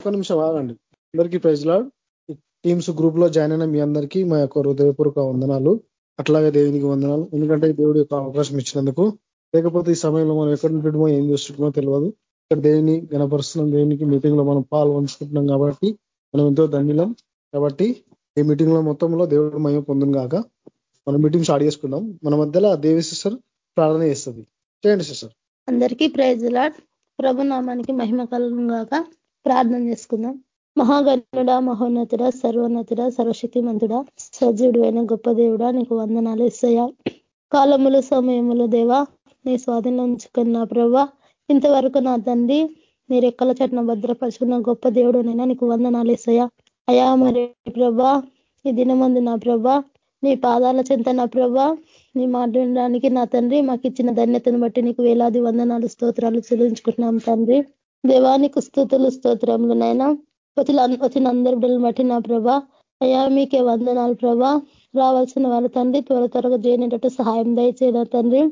ఒక నిమిషం ఆగండి. అందరికీ ప్రైజ్ లాడ్. టీమ్స్ గ్రూప్లో జాయిన్ అయిన మీ అందరికీ మా యొక్క హృదయపూర్వక వందనాలు. అట్లాగే దేవునికి వందనాలు. ఎందుకంటే దేవుడి యొక్క అవకాశం ఇచ్చినందుకు. లేకపోతే ఈ సమయంలో మనం ఎక్కడ ఉంటుండమో ఏం చేస్తుంటామో తెలియదు. ఇక్కడ దేవుని గణపరుస్తున్నాం. దేనికి మీటింగ్లో మనం పాల్గొంచుకుంటున్నాం కాబట్టి మనం ఎంతో ధన్యులం. కాబట్టి ఈ మీటింగ్లో మొత్తంలో దేవుడు మయం పొందును కాక మనం మీటింగ్ స్టార్ట్ చేసుకుందాం. మన మధ్యలో దేవి సిస్టర్ ప్రార్థన చేస్తుంది. చేయండి సిస్టర్. అందరికీ ప్రైజ్ లాడ్. ప్రభు నామానికి మహిమ కలుగు గాక. ప్రార్థన చేసుకుందాం. మహాగణుడ మహోన్నతుడ సర్వోన్నతుడ సర్వశక్తిమంతుడ సజీవుడు అయిన గొప్ప దేవుడా నీకు వందనాలు ఇస్తాయా కాలములు సమయములు దేవా నీ స్వాధీనం ఉంచుకున్న ప్రభా ఇంతవరకు నా తండ్రి మీరు ఎక్కల చట్న భద్రపరుచుకున్న గొప్ప దేవుడు నైనా నీకు వందనాలు ఇస్తాయా అయా మరి ప్రభా ఈ దినమందు నా ప్రభా నీ పాదాల చెంత నా ప్రభా నీ మాట్లాడడానికి నా తండ్రి మాకు ఇచ్చిన ధన్యతను బట్టి నీకు వేలాది వందనాలు స్తోత్రాలు చెల్లించుకుంటున్నాం తండ్రి. దేవానికి స్థుతులు స్తోత్రములు నైనా వచ్చిన అందరి బిడ్డలను బట్టి నా ప్రభా. అయా మీకే వందనాలు ప్రభా. రావాల్సిన వాళ్ళ తండ్రి త్వర త్వరగా చేయనేటట్టు సహాయం దయచేయన తండ్రి.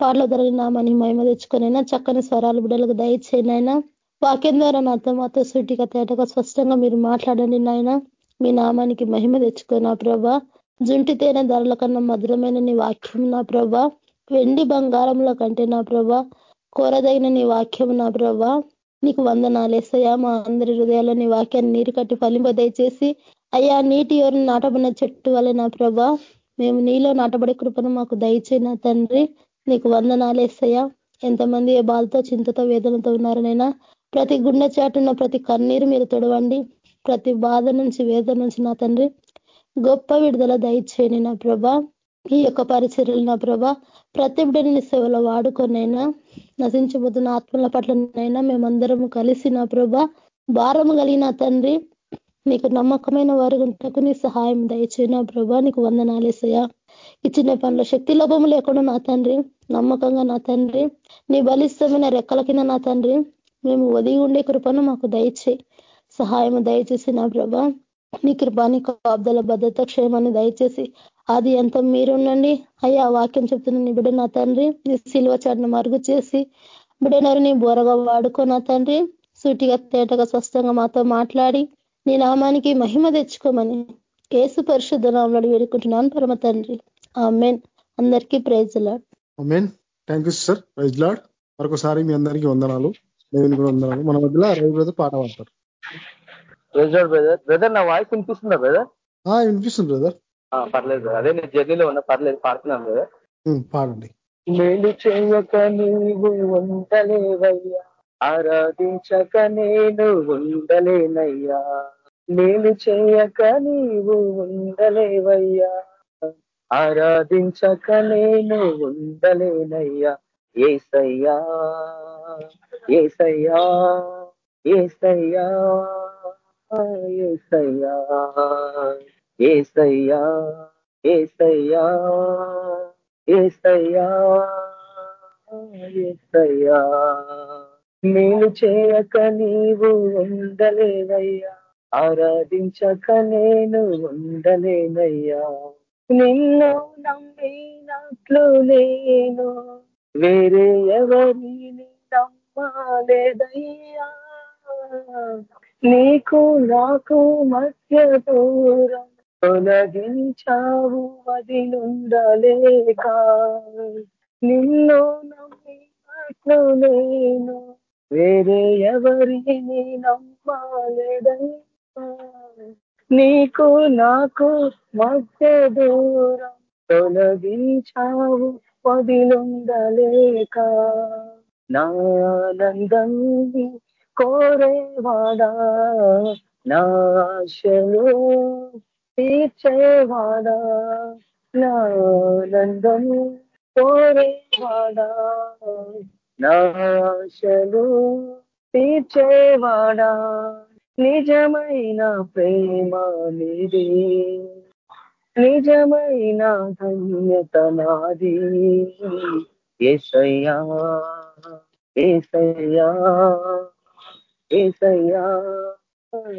పాటల ధరని నామని మహిమ తెచ్చుకునైనా చక్కని స్వరాలు బిడ్డలకు దయచేయనైనా వాక్యం ద్వారా నాతో మాతో సూటిగా తేటగా స్పష్టంగా మీరు మాట్లాడండి నాయన. మీ నామానికి మహిమ తెచ్చుకొని నా ప్రభా. జుంటి తేనె ధరల కన్నా మధురమైన నీ వాక్యం నా ప్రభా. వెండి బంగారంలో కంటే నా ప్రభా. కోరదగిన నీ వాక్యం నా ప్రభా. నీకు వందనాలేసయ్యా మా అందరి హృదయాల్లో నీ వాక్యాన్ని నీరు కట్టి ఫలింప దయచేసి అయ్యా నీటి ఎవరిని నాటబడిన చెట్టు వల్ల నా ప్రభా మేము నీలో నాటబడే కృపను మాకు దయచేన తండ్రి. నీకు వందనాలేసయ్యా ఎంతమంది ఏ బాధతో చింతతో వేదనతో ఉన్నారనైనా ప్రతి గుండె చాటున్న ప్రతి కన్నీరు మీరు తొడవండి. ప్రతి బాధ నుంచి వేదన నుంచి నా తండ్రి గొప్ప విడుదల దయచేయని నా ప్రభా. ఈ యొక్క పరిచర్యలు నా ప్రభా ప్రతి సేవలో వాడుకొనైనా నశించబోతున్న ఆత్మల పట్లనైనా మేమందరము కలిసి నా ప్రభా భారము కలిగిన తండ్రి నీకు నమ్మకమైన వారి గుంటకు నీ సహాయం దయచేనా ప్రభా నీకు వందనాలేసయా ఇచ్చిన పనుల శక్తి లోపము లేకుండా నా తండ్రి నమ్మకంగా నా తండ్రి నీ బలిష్టమైన రెక్కల కింద నా తండ్రి మేము ఒదిగి ఉండే కృపను మాకు దయచే సహాయం దయచేసి నా ప్రభా నీ కృపాని కాబ్దల భద్రత క్షేమాన్ని దయచేసి అది ఎంత మీరుండండి. అయ్యా వాక్యం చెప్తున్న నీ బిడ్డ నా తండ్రి నీ సిల్వ చాటును మరుగు చేసి బిడ్డనారు నీ బోరగా వాడుకో నా తండ్రి. సూటిగా తేటగా స్పష్టంగా మాతో మాట్లాడి నీ నామానికి మహిమ తెచ్చుకోమని కేసు పరిశుద్ధ నామలు వేడుకుంటున్నాను. పరమ తండ్రి. ఆ మెయిన్ అందరికీ praise Lord. Thank you sir. Praise Lord. మరొకసారి మీ అందరికీ వందనాలు. దేవుని కూడా వందనాలు. మన మధ్యలో రవి బ్రదర్ పాట పాడతారు. బ్రదర్. బ్రదర్ నా వాయిస్ వినిపిస్తుందా బ్రదర్? వినిపిస్తుంది బ్రదర్. పర్లేదు అదే నేను జర్నీలో ఉన్నా పర్లేదు పాడుతున్నాను బ్రదర్ పాడండి. మేలు చేయక నీవు ఉండలేవయ్యా. ఆరాధించక నేను ఉండలేనయ్యా. మేలు చేయక నీవు ఉండలేవయ్యా. ఆరాధించక నేను ఉండలేనయ్యా. ఏసయ్యా ఏసయ్యా ఏసయ్యా ఏసయ్యా. ఏసయ్యా ఏసయ్యా ఏసయ్యా ఏసయ్యా. మేలు చేయక నీవు ఉండలేవయ్యా. ఆరాధించక నేను ఉండలేనయ్యా. నిన్ను నమ్మినట్లు నేను వేరే ఎవరిని నమ్మాలేదయ్యా. నీకు నాకు మధ్య దూరం తొలగించావు అది నుండలేక నిన్ను నమ్మినట్లు నేను వేరే ఎవరిని నమ్మాలేదయ్యా. నీకు నాకు మధ్య దూరం తొలగించావు వదిలుండలేక నానందం కోరేవాడా నాశలు తీర్చేవాడా నానందం కోరేవాడా నాశలు తీర్చేవాడా నిజమైన ప్రేమ నిది నిజమైన ధన్యత నాది. ఏసయ్యా ఏసయ్యా ఏసయ్యా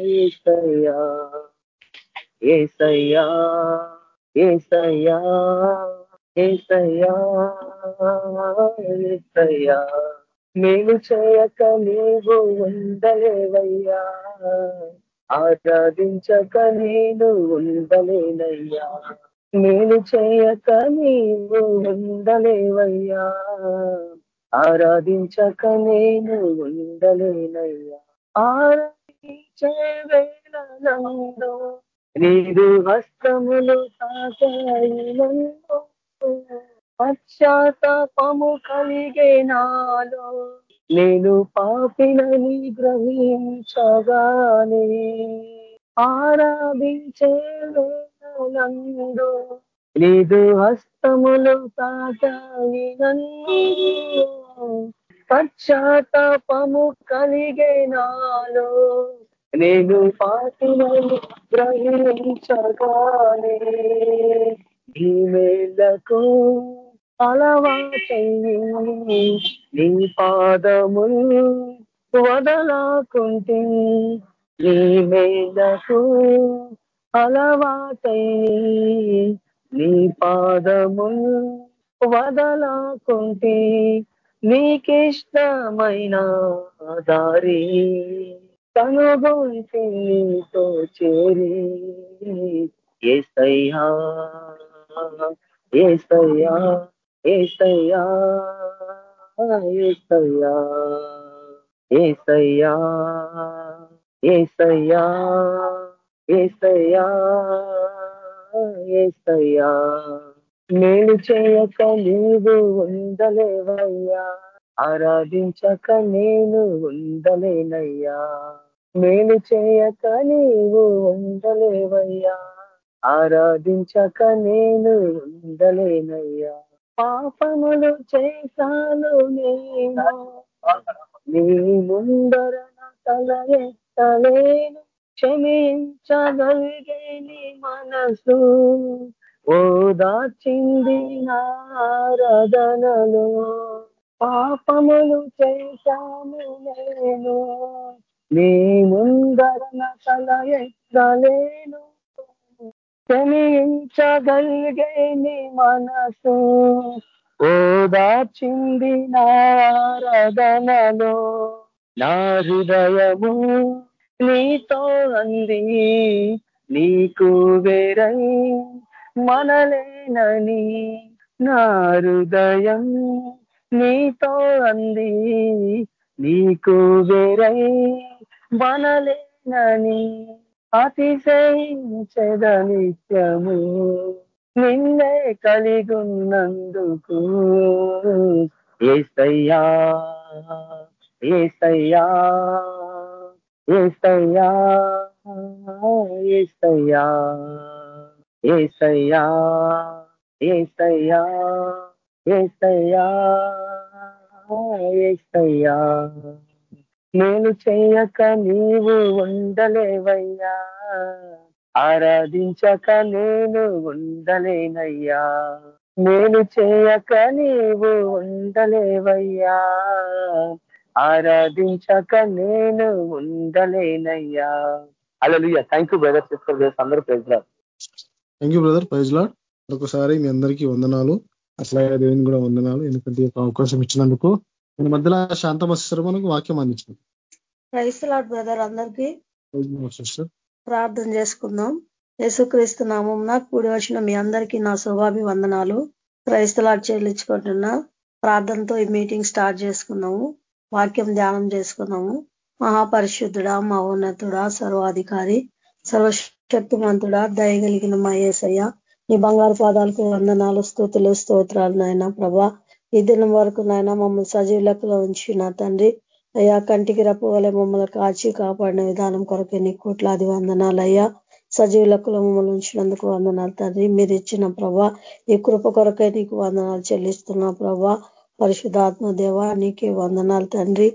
ఏసయ్యా. ఏసయ్యా ఏసయ్యా ఏసయ్యా ఏసయ్యా. మేలు చేయక నీవు ఉండలేవయ్యా. ఆరాధించక నేను ఉండలేనయ్యా. మేలు చేయక నీవు ఉండలేవయ్యా. ఆరాధించక నేను ఉండలేనయ్యా. ఆరాధించే వేళ నందు నీదు హస్తములు పశ్చాత్తాపము కలిగే నాలో. నేను పాపినని గ్రహించగానే ఆరాధించే నందు నీదు హస్తములు తాకాయి నన్ను. పశ్చాత్తాపము కలిగే నాలో. నేను పాటలను గ్రహించగానే ఈ మేలకు అలవాటయ్యి. నీ పాదము వదలాకుంటే నీ మేలకు అలవాటయ్యి. నీ పాదము వదలాకుంటే నీకిష్టమైన దారి కనుగొంటే నీతో చేరి ఏసయ్యా ఏసయ్యా ఏసయ్యా ఏసయ్యా ఏసయ్యా ఏసయ్యా ఏసయ్యా ఏసయ్యా. మేలు చేయక నీవు ఉండలేవయ్యా. ఆరాధించక నేను ఉండలేనయ్యా. మేలు చేయక నీవు ఉండలేవయ్యా. ఆరాధించక నేను ఉండలేనయ్యా. పాపములు చేశాను నేను. నీ ముందర తల ఎత్తలేను. క్షమించగలిగే నీ మనసు ఓదాచింది నారదనలో పాపములు చేశాము నేను. నీ ముందర తల ఎత్తలేను క్షమించగలిగే నీ మనసు. ఓదాచింది నారదనలో నా హృదయము నీతో అంది. నీకు వేరై మనలేనని నా హృదయం నీతో అంది నీకు వేరై వనలేనని అతిశయించదనిత్యము నిన్నే కలిగున్నందుకు. ఏసయ్యా ఏసయ్యా ఏసయ్యా ఏసయ్యా ఏసయ్యా ఏసయ్యా. ఏసయ్యా ఏసయ్యా నేను చేయక నీవు ఉండలేవయ్యా ఆరాధించక నేను ఉండలేనయ్యా మేలు చేయక నీవు ఉండలేవయ్యా ఆరాధించక నేను ఉండలేనయ్యా. అలా థ్యాంక్ యూ బ్రదర్ సిస్టర్ అందరూ pressure thank you brother praise Lord ఒకసారి మీ అందరికీ వందనాలు. అట్లాగే దేవుని కూడా వందనాలు. ఎందుకంటే ఒక అవకాశం ఇచ్చినందుకు. మన మధ్యలో శాంతమ సిస్టర్ మనకు వాక్యం అందించింది ప్రైస్ లాడ్ బ్రదర్ అందరికీ. ప్రార్థన చేసుకుందాం. యేసుక్రీస్తు నామంన కూడి వచ్చిన మీ అందరికీ నా శుభాభివందనాలు. క్రైస్తలాడ్ చెల్లించుకుంటున్నా ప్రార్థనతో ఈ మీటింగ్ స్టార్ట్ చేసుకున్నాము. వాక్యం ధ్యానం చేసుకున్నాము. మహాపరిశుద్ధుడా మహోన్నతుడా సర్వాధికారి సర్వశక్తిమంతుడా దయగలిగిన మా ఏసయ్య నీ బంగారు పాదాలకు వందనాలు స్థుతులు స్తోత్రాలు నాయన ప్రభా. ఈ దినం వరకు నాయన మమ్మల్ని సజీవులకులో ఉంచిన తండ్రి. అయ్యా కంటికి రప్పవలే మమ్మల్ని కాచి కాపాడిన విధానం కొరకే నీ కోట్లాది వందనాలు అయ్యా. సజీవులకులో మమ్మల్ని ఉంచినందుకు వందనాలు తండ్రి. మీరు ఇచ్చిన ప్రభా ఈ కృప కొరకే నీకు వందనాలు చెల్లిస్తున్నా ప్రభా. పరిశుధాత్మ దేవ నీకే వందనాలు తండ్రి.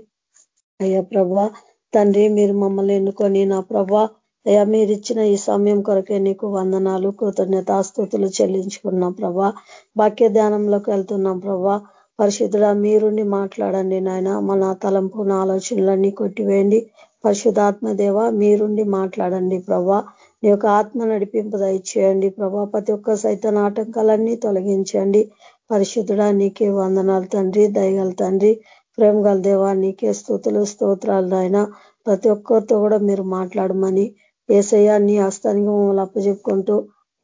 అయ్యా ప్రభా తండ్రి మీరు మమ్మల్ని ఎన్నుకొని నా ప్రభా అయ్యా మీరు ఇచ్చిన ఈ సమయం కొరకే నీకు వందనాలు కృతజ్ఞతాస్తుతులు చెల్లించుకున్నాం ప్రభా. వాక్య ధ్యానంలోకి వెళ్తున్నాం ప్రభా. పరిశుద్ధుడా మీరుండి మాట్లాడండి నాయన. మన తలంపు ఆలోచనలన్నీ కొట్టివేయండి. పరిశుధాత్మ దేవ మీరుండి మాట్లాడండి ప్రభా. నీ యొక్క ఆత్మ నడిపింపు దయచేయండి ప్రభా. ప్రతి ఒక్క సైతం ఆటంకాలన్నీ తొలగించండి. పరిశుద్ధుడా నీకే వందనాలు తండ్రి దయగల తండ్రి. ప్రేమ గల దేవా నీకే స్థుతులు స్తోత్రాలు నాయన. ప్రతి ఒక్కరితో కూడా మీరు మాట్లాడమని ఏసయ్య నీ హస్తానికి మమ్మల్ని అప్పచెప్పుకుంటూ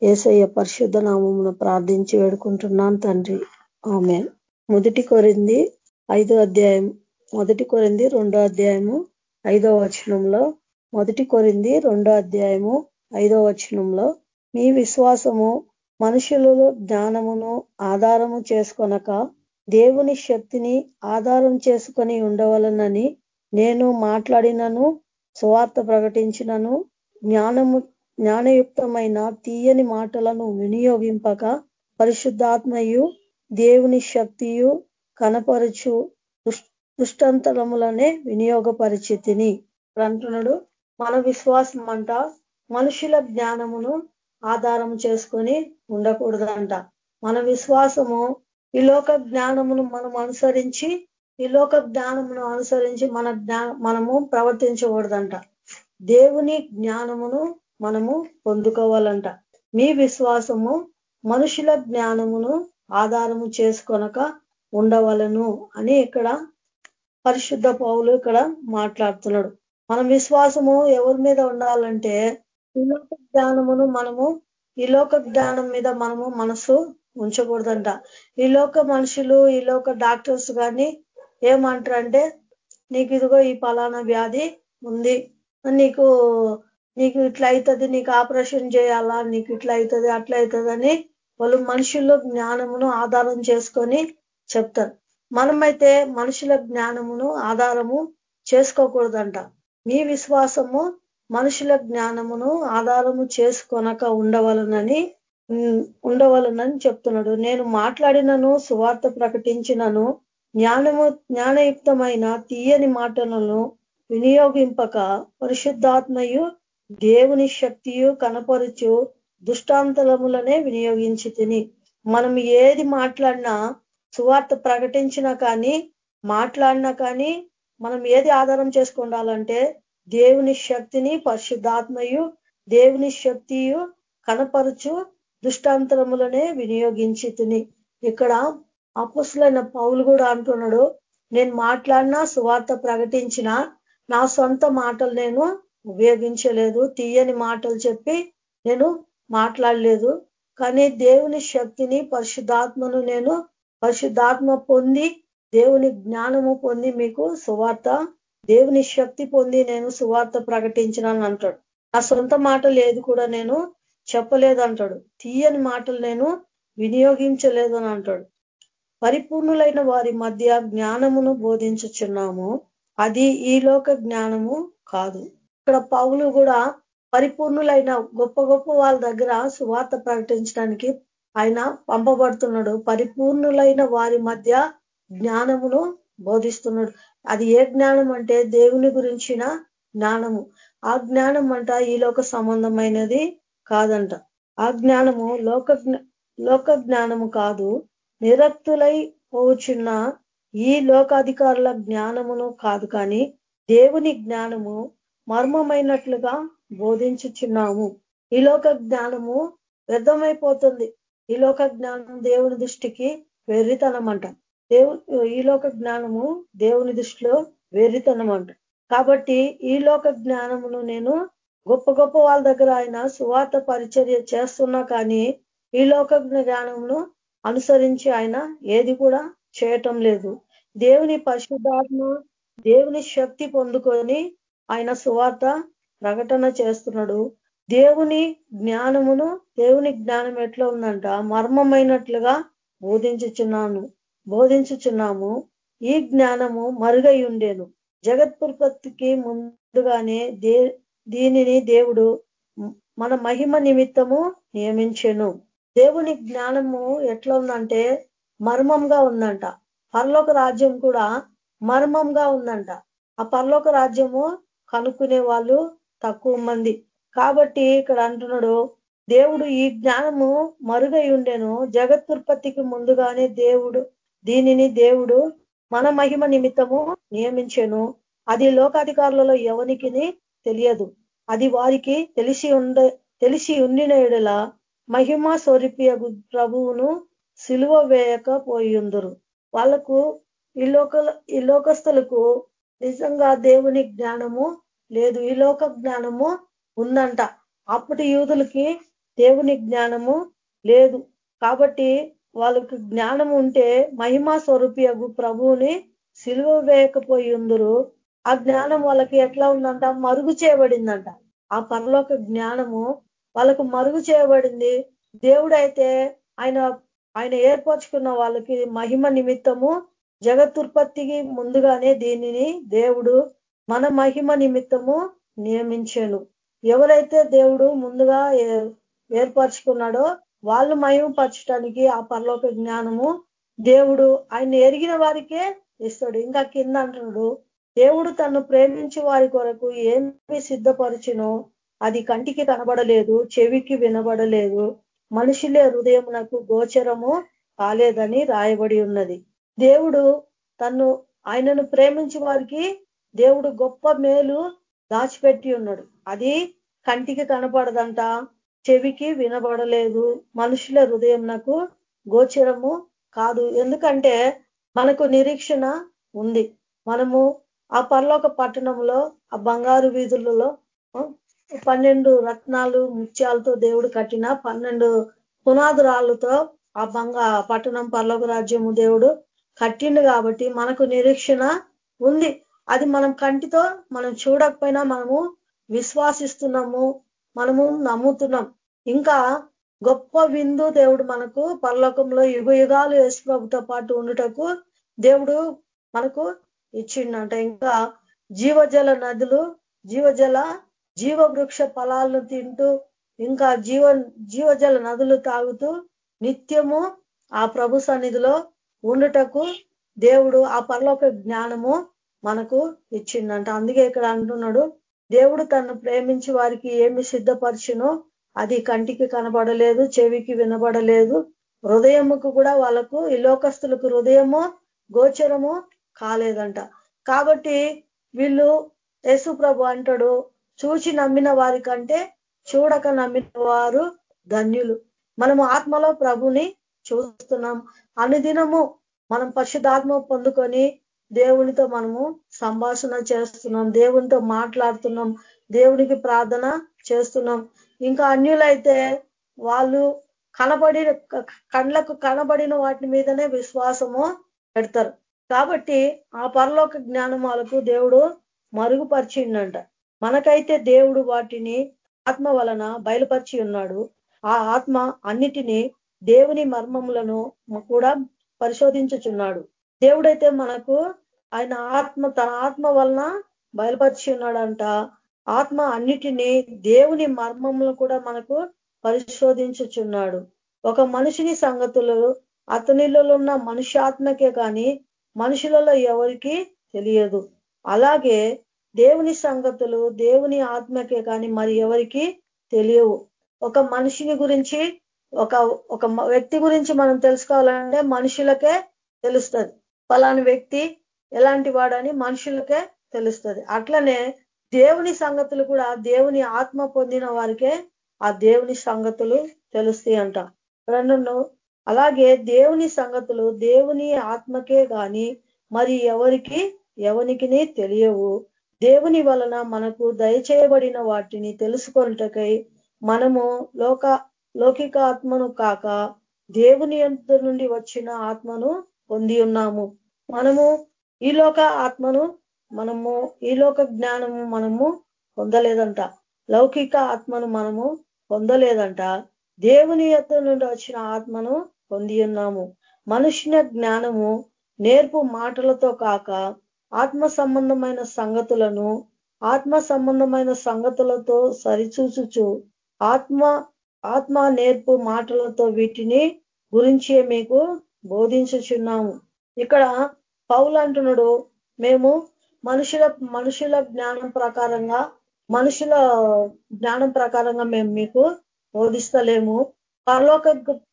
ఏసయ్య పరిశుద్ధ నామమును ప్రార్థించి వేడుకుంటున్నాను తండ్రి. ఆమె మొదటి కొరింది ఐదో అధ్యాయం మొదటి కొరింది రెండో అధ్యాయము ఐదో వచనంలో మొదటి కొరింది రెండో అధ్యాయము ఐదో వచనంలో మీ విశ్వాసము మనుషులలో జ్ఞానమును ఆధారము చేసుకొనక దేవుని శక్తిని ఆధారం చేసుకొని ఉండవలనని నేను మాట్లాడినను సువార్త ప్రకటించినను జ్ఞానము జ్ఞానయుక్తమైన తీయని మాటలను వినియోగింపక పరిశుద్ధాత్మయు దేవుని శక్తియు కనపరచు దృష్టంతరములనే వినియోగపరిచితిని. అంటున్నాడు మన విశ్వాసం అంట మనుషుల జ్ఞానమును ఆధారం చేసుకొని ఉండకూడదంట. మన విశ్వాసము ఈ లోక జ్ఞానమును మనం అనుసరించి ఈ లోక జ్ఞానమును అనుసరించి మన జ్ఞా మనము ప్రవర్తించకూడదంట. దేవుని జ్ఞానమును మనము పొందుకోవాలంట. మీ విశ్వాసము మనుషుల జ్ఞానమును ఆధారము చేసుకొనక ఉండవలను అని ఇక్కడ పరిశుద్ధ పౌలు ఇక్కడ మాట్లాడుతున్నాడు. మన విశ్వాసము ఎవరి మీద ఉండాలంటే ఈ లోక జ్ఞానమును మనము ఈ లోక జ్ఞానం మీద మనము మనసు ఉంచకూడదంట. ఈ లోక మనుషులు ఈ లోక డాక్టర్స్ కానీ ఏమంటారంటే నీకు ఇదిగో ఈ పలానా వ్యాధి ఉంది నీకు నీకు ఇట్లా అవుతుంది నీకు ఆపరేషన్ చేయాలా నీకు ఇట్లా అవుతుంది అట్లా అవుతుంది వాళ్ళు మనుషుల్లో జ్ఞానమును ఆధారం చేసుకొని చెప్తారు. మనమైతే మనుషుల జ్ఞానమును ఆధారము చేసుకోకూడదంట. మీ విశ్వాసము మనుషుల జ్ఞానమును ఆధారము చేసుకొనక ఉండవలనని ఉండవలనని చెప్తున్నాడు. నేను మాట్లాడినను సువార్త ప్రకటించినను జ్ఞానము జ్ఞానయుక్తమైన తీయని మాటలను వినియోగింపక పరిశుద్ధాత్మయు దేవుని శక్తియు కనపరుచు దుష్టాంతలములనే వినియోగించి తిని. మనం ఏది మాట్లాడినా సువార్త ప్రకటించినా కానీ మాట్లాడినా కానీ మనం ఏది ఆధారం చేసుకుండాలంటే దేవుని శక్తిని పరిశుద్ధాత్మయు దేవుని శక్తియు కనపరుచు దుష్టాంతరములనే వినియోగించి తిని. ఇక్కడ అపుసులైన పౌలు కూడా అంటున్నాడు నేను మాట్లాడినా సువార్త ప్రకటించిన నా సొంత మాటలు నేను ఉపయోగించలేదు తీయని మాటలు చెప్పి నేను మాట్లాడలేదు. కానీ దేవుని శక్తిని పరిశుద్ధాత్మను నేను పరిశుద్ధాత్మ పొంది దేవుని జ్ఞానము పొంది మీకు సువార్త దేవుని శక్తి పొంది నేను సువార్త ప్రకటించినాను అంటాడు. నా సొంత మాటలు ఏది కూడా నేను చెప్పలేదంటాడు. తీయని మాటలు నేను వినియోగించలేదు అని అంటాడు. పరిపూర్ణులైన వారి మధ్య జ్ఞానమును బోధించుచున్నాము. అది ఈ లోక జ్ఞానము కాదు. ఇక్కడ పౌలు కూడా పరిపూర్ణులైన గొప్ప గొప్ప వాళ్ళ దగ్గర సువార్త ప్రకటించడానికి ఆయన పంపబడుతున్నాడు. పరిపూర్ణులైన వారి మధ్య జ్ఞానమును బోధిస్తున్నాడు. అది ఏ జ్ఞానం అంటే దేవుని గురించిన జ్ఞానము. ఆ జ్ఞానం అంట ఈ లోక సంబంధమైనది కాదంట. ఆ జ్ఞానము లోక లోక జ్ఞానము కాదు. నిరక్తులై పోచున్న ఈ లోకాధికారుల జ్ఞానమును కాదు కానీ దేవుని జ్ఞానము మర్మమైనట్లుగా బోధించుచున్నాము. ఈ లోక జ్ఞానము వ్యర్థమైపోతుంది. ఈ లోక జ్ఞానం దేవుని దృష్టికి వెర్రితనం అంట దేవు ఈ లోక జ్ఞానము దేవుని దృష్టిలో వెర్రితనం అంట కాబట్టి ఈ లోక జ్ఞానమును నేను గొప్ప గొప్ప వాళ్ళ దగ్గర ఆయన సువార్త పరిచర్య చేస్తున్నా కానీ ఈ లోక జ్ఞానమును అనుసరించి ఆయన ఏది కూడా చేయటం లేదు. దేవుని పరిశుద్ధాత్మ దేవుని శక్తి పొందుకొని ఆయన సువార్త ప్రకటన చేస్తున్నాడు. దేవుని జ్ఞానమును దేవుని జ్ఞానం ఎట్లా ఉందంట? మర్మమైనట్లుగా బోధించుచున్నాను బోధించుచున్నాము. ఈ జ్ఞానము మరుగై ఉండేను. జగత్పుత్పత్తికి ముందుగానే దే దీనిని దేవుడు మన మహిమ నిమిత్తము నియమించెను. దేవుని జ్ఞానము ఎట్లా ఉందంటే మర్మంగా ఉందంట. పరలోక రాజ్యం కూడా మర్మంగా ఉందంట. ఆ పరలోక రాజ్యము కనుక్కునే వాళ్ళు తక్కువ మంది. కాబట్టి ఇక్కడ అంటున్నాడు దేవుడు ఈ జ్ఞానము మరుగై ఉండెను. జగత్తుత్పత్తికి ముందుగానే దేవుడు దీనిని దేవుడు మన మహిమ నిమిత్తము నియమించెను. అది లోకాధికారులలో ఎవరికి తెలియదు. అది వారికి తెలిసి ఉండ తెలిసి ఉండిన ఎడల మహిమ స్వరూపియ ప్రభువును సిలువ వేయకపోయిందరు వాళ్ళకు ఈ లోక ఈ లోకస్తులకు నిజంగా దేవుని జ్ఞానము లేదు. ఈ లోక జ్ఞానము ఉందంట. అప్పటి యూదులకి దేవుని జ్ఞానము లేదు. కాబట్టి వాళ్ళకి జ్ఞానం ఉంటే మహిమా స్వరూపియగు ప్రభువుని సిలువ వేయకపోయి ఉందరు. ఆ జ్ఞానం వాళ్ళకి ఎట్లా ఉందంట? మరుగు చేయబడిందంట. ఆ పరలోక జ్ఞానము వాళ్ళకు మరుగు చేయబడింది. దేవుడైతే ఆయన ఆయన ఏర్పరచుకున్న వాళ్ళకి మహిమ నిమిత్తము జగత్తుత్పత్తికి ముందుగానే దీనిని దేవుడు మన మహిమ నిమిత్తము నియమించాను ఎవరైతే దేవుడు ముందుగా ఏర్పరచుకున్నాడో వాళ్ళు మహిమపరచడానికి ఆ పరలోక జ్ఞానము దేవుడు ఆయన ఎరిగిన వారికే ఇస్తాడు. ఇంకా కింద అంటున్నాడు దేవుడు తను ప్రేమించి వారి కొరకు ఏమి సిద్ధపరిచినో? అది కంటికి కనబడలేదు చెవికి వినబడలేదు. మనుషులే హృదయమునకు గోచరము కాలేదని రాయబడి ఉన్నది. దేవుడు తను ఆయనను ప్రేమించి వారికి దేవుడు గొప్ప మేలు దాచిపెట్టి ఉన్నాడు. అది కంటికి కనపడదంట చెవికి వినబడలేదు. మనుషుల హృదయం నాకు గోచరము కాదు. ఎందుకంటే మనకు నిరీక్షణ ఉంది. మనము ఆ పర్లోక పట్టణంలో ఆ బంగారు వీధులలో పన్నెండు రత్నాలు ముత్యాలతో దేవుడు కట్టిన పన్నెండు పునాదురాళ్ళతో ఆ బంగా పట్టణం పర్లోక రాజ్యము దేవుడు కట్టిండు కాబట్టి మనకు నిరీక్షణ ఉంది. అది మనం కంటితో మనం చూడకపోయినా మనము విశ్వాసిస్తున్నాము మనము నమ్ముతున్నాం. ఇంకా గొప్ప విందు దేవుడు మనకు పరలోకంలో యుగ యుగాలు యేసుప్రభుతో పాటు ఉండుటకు దేవుడు మనకు ఇచ్చిండంట. ఇంకా జీవజల నదులు జీవజల జీవ వృక్ష ఫలాలను తింటూ ఇంకా జీవ జీవజల నదులు తాగుతూ నిత్యము ఆ ప్రభు సన్నిధిలో ఉండుటకు దేవుడు ఆ పరలోక జ్ఞానము మనకు ఇచ్చిండంట అందుకే ఇక్కడ అంటున్నాడు దేవుడు తను ప్రేమించి వారికి ఏమి సిద్ధపరిచినో అది కంటికి కనబడలేదు చెవికి వినబడలేదు. హృదయముకు కూడా వాళ్ళకు ఈ లోకస్తులకు హృదయము గోచరము కాలేదంట. కాబట్టి వీళ్ళు యేసు ప్రభు అంటాడు చూచి నమ్మిన వారి కంటే చూడక నమ్మిన వారు ధన్యులు. మనము ఆత్మలో ప్రభుని చూస్తున్నాం. అనుదినము మనం పరిశుధాత్మ పొందుకొని దేవునితో మనము సంభాషణ చేస్తున్నాం. దేవునితో మాట్లాడుతున్నాం. దేవునికి ప్రార్థన చేస్తున్నాం. ఇంకా అన్యులైతే వాళ్ళు కనబడిన కండ్లకు కనబడిన వాటి మీదనే విశ్వాసము పెడతారు. కాబట్టి ఆ పరలోక జ్ఞానం వాళ్ళకు దేవుడు మరుగుపరిచిండంట. మనకైతే దేవుడు వాటిని ఆత్మ వలన బయలుపరిచి ఉన్నాడు. ఆ ఆత్మ అన్నిటినీ దేవుని మర్మములను కూడా పరిశోధించుచున్నాడు. దేవుడైతే మనకు ఆయన ఆత్మ తన ఆత్మ వలన బయలుపరిచి ఉన్నాడంట. ఆత్మ అన్నిటినీ దేవుని మర్మములను కూడా మనకు పరిశోధించుచున్నాడు. ఒక మనిషిని సంగతులు అతనిలో ఉన్న మనుష్యాత్మకే కానీ మనుషులలో ఎవరికి తెలియదు. అలాగే దేవుని సంగతులు దేవుని ఆత్మకే కానీ మరి ఎవరికి తెలియవు. ఒక మనిషిని గురించి ఒక ఒక వ్యక్తి గురించి మనం తెలుసుకోవాలంటే మనుషులకే తెలుస్తుంది. ఫలాని వ్యక్తి ఎలాంటి వాడని మనుషులకే తెలుస్తుంది. అట్లనే దేవుని సంగతులు కూడా దేవుని ఆత్మ పొందిన వారికే ఆ దేవుని సంగతులు తెలుస్తాయి అంట. రెండు అలాగే దేవుని సంగతులు దేవుని ఆత్మకే కానీ మరి ఎవరికి ఎవనికి తెలియవు. దేవుని వలన మనకు దయచేయబడిన వాటిని తెలుసుకొనుటకై మనము లోక లౌకిక ఆత్మను కాక దేవుని అంత నుండి వచ్చిన ఆత్మను పొంది ఉన్నాము. మనము ఈ లోక ఆత్మను మనము ఈ లోక జ్ఞానము మనము పొందలేదంట. లౌకిక ఆత్మను మనము పొందలేదంట. దేవుని యొక్క నుండి వచ్చిన ఆత్మను పొంది ఉన్నాము. మనుష్య జ్ఞానము నేర్పు మాటలతో కాక ఆత్మ సంబంధమైన సంగతులను ఆత్మ సంబంధమైన సంగతులతో సరిచూచుచు ఆత్మ ఆత్మ నేర్పు మాటలతో వీటిని గురించే మీకు బోధించుచున్నాము. ఇక్కడ పౌలు అంటున్నాడు మేము మనుషుల మనుషుల జ్ఞానం ప్రకారంగా మనుషుల జ్ఞానం ప్రకారంగా మేము మీకు బోధిస్తలేము. పరలోక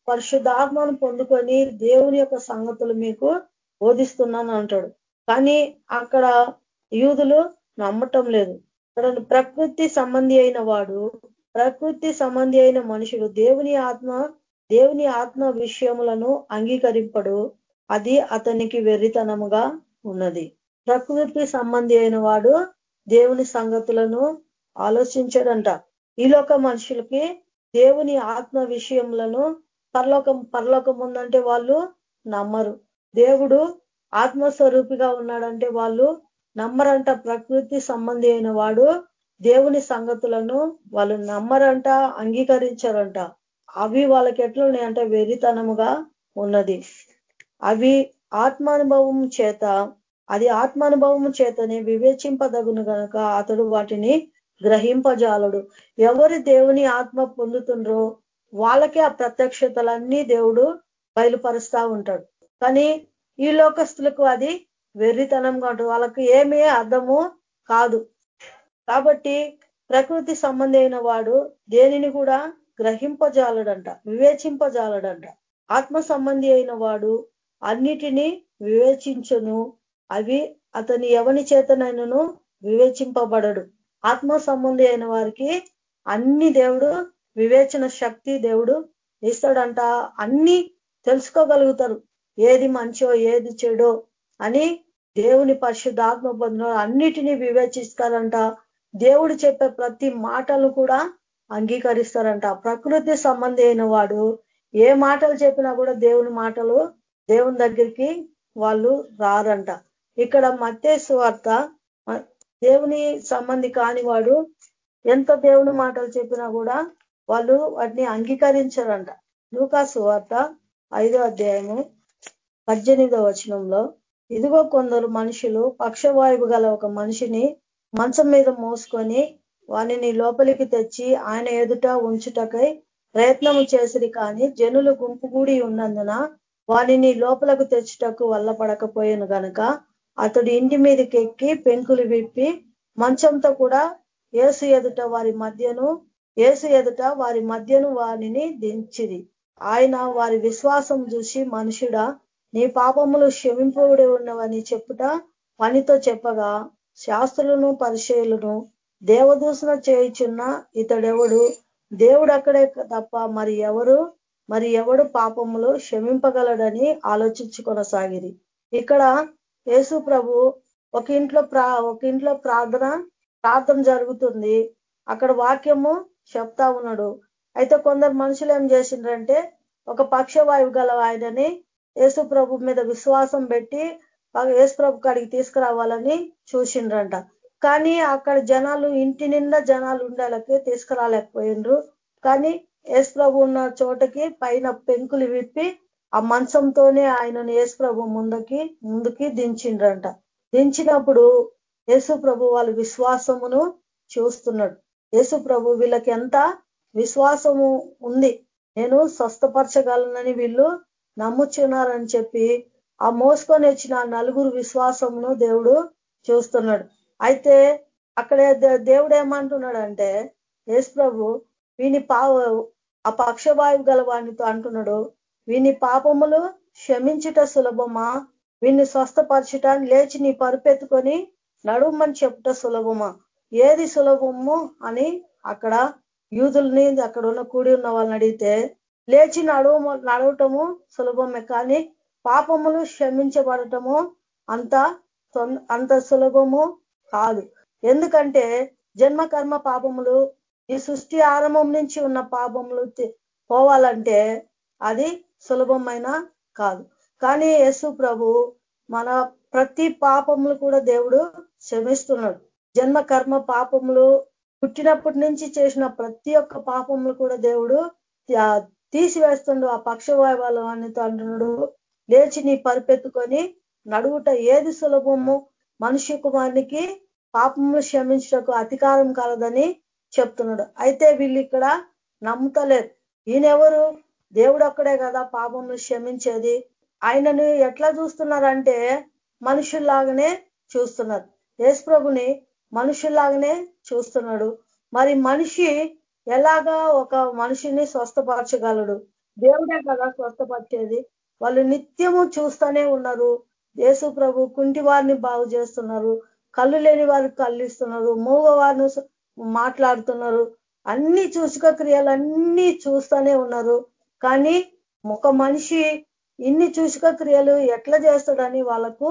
పరిశుద్ధాత్మను పొందుకొని దేవుని యొక్క సంగతులు మీకు బోధిస్తున్నాను అంటాడు. కానీ అక్కడ యూదులు నమ్మటం లేదు. ఇక్కడ ప్రకృతి సంబంధి అయిన వాడు ప్రకృతి సంబంధి అయిన మనుషుడు దేవుని ఆత్మ దేవుని ఆత్మ విషయములను అంగీకరింపడు. అది అతనికి వెర్రితనముగా ఉన్నది. ప్రకృతి సంబంధి అయిన వాడు దేవుని సంగతులను ఆలోచించడంట. ఈలోక మనుషులకి దేవుని ఆత్మ విషయములను పరలోకం పరలోకం ఉందంటే వాళ్ళు నమ్మరు. దేవుడు ఆత్మస్వరూపిగా ఉన్నాడంటే వాళ్ళు నమ్మరంట ప్రకృతి సంబంధి అయిన వాడు దేవుని సంగతులను వాళ్ళు నమ్మరంట అంగీకరించారంట. అవి వాళ్ళకి ఎట్లా ఉన్నాయంటే వెరితనముగా ఉన్నది. అవి ఆత్మానుభవం చేత అది ఆత్మానుభవం చేతనే వివేచింపదగును గనక అతడు వాటిని గ్రహింపజాలడు. ఎవరు దేవుని ఆత్మ పొందుతుండ్రో వాళ్ళకే ఆ ప్రత్యక్షతలన్నీ దేవుడు బయలుపరుస్తా ఉంటాడు. కానీ ఈ లోకస్తులకు అది వెర్రితనంగా ఉంటుంది వాళ్ళకు ఏమీ అర్థము కాదు. కాబట్టి ప్రకృతి సంబంధి అయిన వాడు దేనిని కూడా గ్రహింపజాలడంట వివేచింపజాలడంట. ఆత్మ సంబంధి అయిన వాడు అన్నిటినీ వివేచించును. అవి అతని ఎవని చేతనైనను వివేచింపబడడు. ఆత్మ సంబంధి అయిన వారికి అన్ని దేవుడు వివేచన శక్తి దేవుడు ఇస్తాడంట. అన్ని తెలుసుకోగలుగుతారు. ఏది మంచో ఏది చెడో అని దేవుని పరిశుద్ధాత్మ పొందిన అన్నిటినీ వివేచిస్తారంట. దేవుడు చెప్పే ప్రతి మాటలు కూడా అంగీకరిస్తారంట. ప్రకృతి సంబంధి అయిన వాడు ఏ మాటలు చెప్పినా కూడా దేవుని మాటలు దేవుని దగ్గరికి వాళ్ళు రారంట. ఇక్కడ మత్తేసు వార్త దేవుని సంబంధి కాని వాడు ఎంత దేవుని మాటలు చెప్పినా కూడా వాళ్ళు వాటిని అంగీకరించారంట. లూకాసు వార్త ఐదో అధ్యాయము పద్దెనిమిదవ వచనంలో ఇదిగో కొందరు మనుషులు పక్షవాయువు గల ఒక మనిషిని మంచం మీద మోసుకొని వానిని లోపలికి తెచ్చి ఆయన ఎదుట ఉంచుటకై ప్రయత్నము చేసిరి కానీ జనులు గుంపుగూడి ఉన్నందున వానిని లోపలకు తెచ్చుటకు వల్లపడకపోయాను గనక అతడు ఇంటి మీదకి ఎక్కి పెంకులు విప్పి మంచంతో కూడా ఏసు ఎదుట వారి మధ్యను ఏసు ఎదుట వారి మధ్యను వారిని దించిది ఆయన వారి విశ్వాసం చూసి మనుషుడా నీ పాపములు క్షమింపబడి ఉన్నవని చెప్పుట పనితో చెప్పగా శాస్త్రులను పరిచయులను దేవదూషణ చేయుచున్న ఇతడెవడు? దేవుడు అక్కడే తప్ప మరి ఎవరు? మరి ఎవడు పాపములు క్షమింపగలడని ఆలోచించి కొనసాగిరి. ఇక్కడ యేసు ప్రభు ఒక ఇంట్లో ప్రా ఒక ఇంట్లో ప్రార్థన ప్రార్థన జరుగుతుంది. అక్కడ వాక్యము చెప్తా ఉన్నాడు. అయితే కొందరు మనుషులు ఏం చేసిండ్రంటే ఒక పక్షవాయువు గల ఆయనని యేసు ప్రభు మీద విశ్వాసం పెట్టి యేసు ప్రభు కాడికి తీసుకురావాలని చూసిండ్రంట. కానీ అక్కడ జనాలు ఇంటి నిండా జనాలు ఉండాలకి తీసుకురాలేకపోయిండ్రు. కానీ యేసు ప్రభు ఉన్న చోటకి పైన పెంకులు విప్పి ఆ మంచంతోనే ఆయనను యేసు ప్రభు ముందుకి ముందుకి దించిండ్రంట. దించినప్పుడు యేసు ప్రభు వాళ్ళ విశ్వాసమును చూస్తున్నాడు. యేసు ప్రభు వీళ్ళకి ఎంత విశ్వాసము ఉంది. నేను స్వస్థపరచగలనని వీళ్ళు నమ్ముచున్నారని చెప్పి ఆ మోసుకొని వచ్చిన నలుగురు విశ్వాసమును దేవుడు చూస్తున్నాడు. అయితే అక్కడే దేవుడు ఏమంటున్నాడంటే యేసు ప్రభు వీని పా ఆ పక్షవాయువు గల వానితో అంటున్నాడు వీని పాపములు క్షమించుట సులభమా? వీన్ని స్వస్థపరచుట లేచి నీ పరుపెత్తుకొని నడుమని చెప్పుట సులభమా? ఏది సులభము అని అక్కడ యూదుల్ని అక్కడ ఉన్న కూడి ఉన్న వాళ్ళని అడిగితే లేచి నడవ నడవటము సులభమే కానీ పాపములు క్షమించబడటము అంత అంత సులభము కాదు. ఎందుకంటే జన్మ కర్మ పాపములు ఈ సృష్టి ఆరంభం నుంచి ఉన్న పాపములు పోవాలంటే అది సులభమైన కాదు. కానీ యేసు ప్రభు మన ప్రతి పాపములు కూడా దేవుడు క్షమిస్తున్నాడు. జన్మ కర్మ పాపములు పుట్టినప్పటి నుంచి చేసిన ప్రతి ఒక్క పాపములు కూడా దేవుడు తీసివేస్తుండు ఆ పక్షవాయువాలు అని అంటున్నాడు లేచి నీ పరిపెత్తుకొని నడువుట ఏది సులభము? మనుష్య కుమారునికి పాపములు క్షమించటకు అధికారం కలదని చెప్తున్నాడు. అయితే వీళ్ళు ఇక్కడ నమ్ముతలేరు. ఈయనెవరు? దేవుడు ఒక్కడే కదా పాపములు క్షమించేది. ఆయనను ఎట్లా చూస్తున్నారంటే మనుషుల్లాగానే చూస్తున్నారు. యేసు ప్రభుని మనుషుల్లాగానే చూస్తున్నాడు. మరి మనిషి ఎలాగా ఒక మనిషిని స్వస్థపరచగలడు? దేవుడే కదా స్వస్థపరిచేది. వాళ్ళు నిత్యము చూస్తూనే ఉన్నారు. యేసు ప్రభు కుంటి వారిని బాగు చేస్తున్నారు. కళ్ళు లేని వారికి కళ్ళు ఇస్తున్నారు మూగ వారిని మాట్లాడుతున్నారు. అన్ని చూసుక క్రియలు అన్ని చూస్తూనే ఉన్నారు. కానీ ఒక మనిషి ఇన్ని చూసుక క్రియలు ఎట్లా చేస్తాడని వాళ్ళకు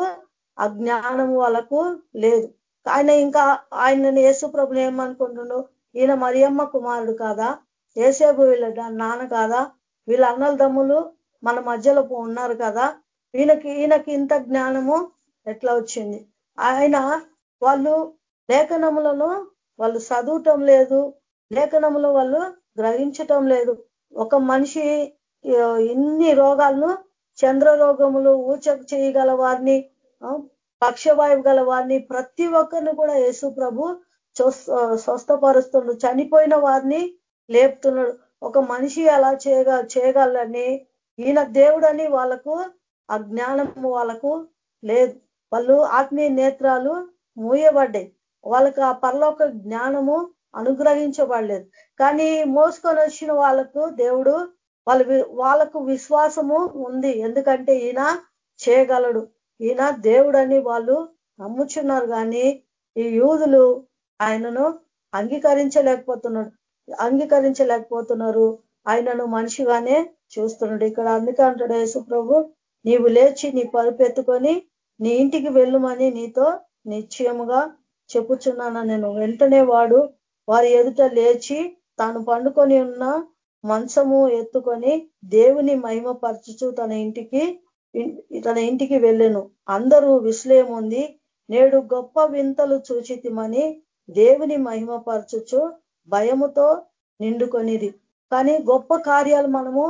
అజ్ఞానం వాళ్ళకు లేదు. ఆయన ఇంకా ఆయన యేసు ప్రభులు ఏమనుకుంటున్నాడు? ఈయన మరియమ్మ కుమారుడు కాదా? ఏసేపు వీళ్ళ నాన్న కాదా? వీళ్ళ అన్నల దమ్ములు మన మధ్యలో ఉన్నారు కదా? ఈయనకి ఈయనకి ఇంత జ్ఞానము ఎట్లా వచ్చింది? ఆయన వాళ్ళు లేఖనములను వాళ్ళు చదవటం లేదు. లేఖనములు వాళ్ళు గ్రహించటం లేదు. ఒక మనిషి ఇన్ని రోగాలను చంద్ర రోగములు ఊచక చేయగల వారిని పక్షవాయువు గల వారిని ప్రతి ఒక్కరిని కూడా యేసు ప్రభు స్వస్థపరుస్తున్నాడు చనిపోయిన వారిని లేపుతున్నాడు. ఒక మనిషి అలా చేయగ చేయగలని ఈయన దేవుడని వాళ్ళకు ఆ జ్ఞానము వాళ్ళకు లేదు. వాళ్ళు ఆత్మీయ నేత్రాలు మూయబడ్డాయి. వాళ్ళకి ఆ పరలోక జ్ఞానము అనుగ్రహించబడలేదు. కానీ మోసుకొని వచ్చిన వాళ్ళకు దేవుడు వాళ్ళ వాళ్ళకు విశ్వాసము ఉంది. ఎందుకంటే ఈయన చేయగలడు. ఈయన దేవుడని వాళ్ళు నమ్ముచున్నారు. కానీ ఈ యూదులు ఆయనను అంగీకరించలేకపోతున్నాడు అంగీకరించలేకపోతున్నారు. ఆయనను మనిషిగానే చూస్తున్నాడు. ఇక్కడ అందుకే అంటాడు యేసు ప్రభు నీవు లేచి నీ పరుపెత్తుకొని నీ ఇంటికి వెళ్ళుమని నీతో నిశ్చయముగా చెప్పుచున్నాను నేను వెంటనే వాడు వారి ఎదుట లేచి తాను పండుకొని ఉన్న మంచము ఎత్తుకొని దేవుని మహిమపరచుచు తన ఇంటికి తన ఇంటికి వెళ్ళెను. అందరూ విశ్లేయం ఉంది నేడు గొప్ప వింతలు చూచితిమని దేవుని మహిమపరచుచు భయముతో నిండుకొనిది. కానీ గొప్ప కార్యాలు మనము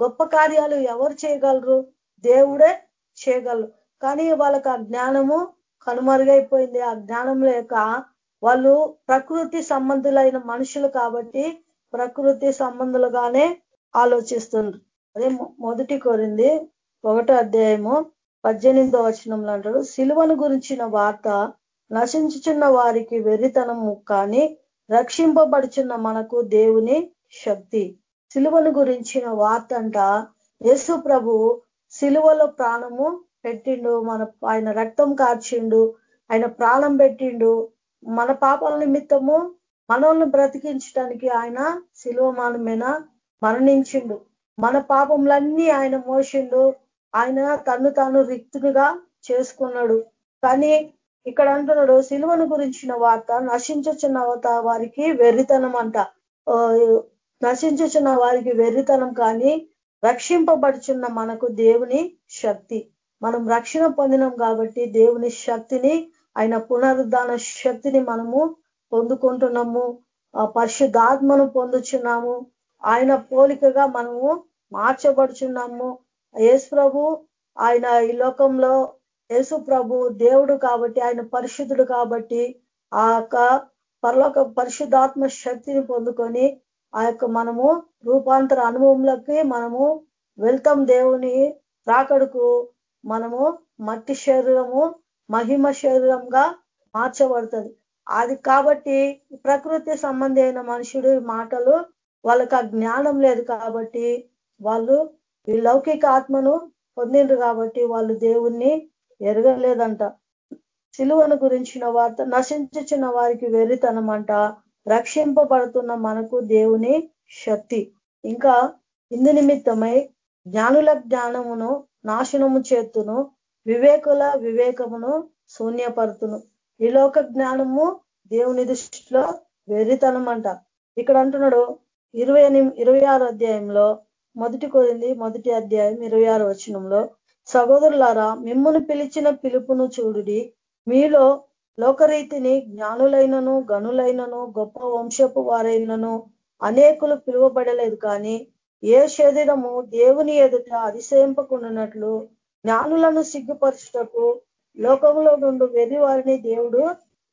గొప్ప కార్యాలు ఎవరు చేయగలరు? దేవుడే చేయగలరు. కానీ వాళ్ళకి ఆ జ్ఞానము కనుమరుగైపోయింది. ఆ జ్ఞానం లేక వాళ్ళు ప్రకృతి సంబంధులైన మనుషులు కాబట్టి ప్రకృతి సంబంధులుగానే ఆలోచిస్తుండ్రు. అదే మొదటి కోరింది ఒకటో అధ్యాయము పద్దెనిమిదో వచనంలో అంటాడు సిలువను గురించిన వార్త నశించుచున్న వారికి వెర్రితనము కానీ రక్షింపబడుచున్న మనకు దేవుని శక్తి. సిలువను గురించిన వార్త అంట యేసు ప్రభు సిలువలో ప్రాణము పెట్టిండు మన ఆయన రక్తం కార్చిండు ఆయన ప్రాణం పెట్టిండు. మన పాపాల నిమిత్తము మనల్ని బ్రతికించడానికి ఆయన శిలువ మానమైన మరణించిండు. మన పాపములన్నీ ఆయన మోసిండు. ఆయన తను తాను రిక్తునిగా చేసుకున్నాడు. కానీ ఇక్కడ అంటున్నాడు సిలువను గురించిన వార్త నశించుచున్న వారికి వెర్రితనం అంట. నశించుచున్న వారికి వెర్రితనం కానీ రక్షింపబడుచున్న మనకు దేవుని శక్తి. మనం రక్షణ పొందినం కాబట్టి దేవుని శక్తిని ఆయన పునరుద్ధాన శక్తిని మనము పొందుకుంటున్నాము. పరిశుద్ధాత్మను పొందుచున్నాము. ఆయన పోలికగా మనము మార్చబడుచున్నాము. యేసు ప్రభు ఆయన ఈ లోకంలో యేసు ప్రభు దేవుడు కాబట్టి ఆయన పరిశుద్ధుడు కాబట్టి ఆ యొక్క పరలోక పరిశుద్ధాత్మ శక్తిని పొందుకొని ఆ యొక్క మనము రూపాంతర అనుభవంలోకి మనము వెళ్తాం దేవుని రాకడుకు. మనము మట్టి శరీరము మహిమ శరీరంగా మార్చబడుతుంది. అది కాబట్టి ప్రకృతి సంబంధి అయిన మనుషుడు మాటలు వాళ్ళకి ఆ జ్ఞానం లేదు కాబట్టి వాళ్ళు ఈ లౌకిక ఆత్మను పొందిండ్రు కాబట్టి వాళ్ళు దేవుణ్ణి ఎరగలేదంట. సిలువను గురించిన వార్త నశించుచున్న వారికి వెర్రితనం అంట రక్షింపబడుతున్న మనకు దేవుని శక్తి. ఇంకా ఇందు నిమిత్తమై జ్ఞానుల జ్ఞానమును నాశనము చేతును వివేకుల వివేకమును శూన్యపరుతును. ఈ లోక జ్ఞానము దేవుని దృష్టిలో వెర్రితనం అంట ఇక్కడ అంటున్నాడు ఇరవై ఇరవై ఆరు అధ్యాయంలో మొదటి కోరింది మొదటి అధ్యాయం ఇరవై ఆరు వచనంలో సహోదరులారా మిమ్మల్ని పిలిచిన పిలుపును చూడుడి. మీలో లోకరీతిని జ్ఞానులైనను గనులైనను గొప్ప వంశపు వారైనను అనేకులు పిలువబడలేదు కానీ ఏ శరీరము దేవుని ఎదుట అతిశయింపకుండానట్లు జ్ఞానులను సిగ్గుపరచుటకు లోకంలో నుండి వెర్రి వారిని దేవుడు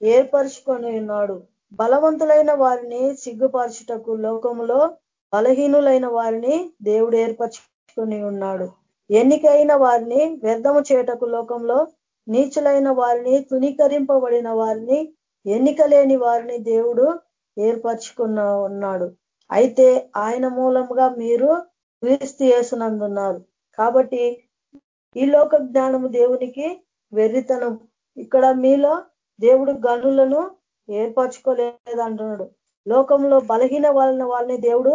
ఏర్పరచుకొని ఉన్నాడు. బలవంతులైన వారిని సిగ్గుపరచుటకు లోకములో బలహీనులైన వారిని దేవుడు ఏర్పరచుకొని ఉన్నాడు. ఎన్నికైన వారిని వ్యర్థము చేయటకు లోకంలో నీచులైన వారిని తునీకరింపబడిన వారిని ఎన్నిక లేని వారిని దేవుడు ఏర్పరచుకున్న ఉన్నాడు. అయితే ఆయన మూలముగా మీరు క్రీస్తు చేసినందున్నారు కాబట్టి ఈ లోక జ్ఞానము దేవునికి వెర్రితనం. ఇక్కడ మీలో దేవుడు గనులను ఏర్పరచుకోలేదంటున్నాడు. లోకంలో బలహీన వాళ్ళని వాళ్ళని దేవుడు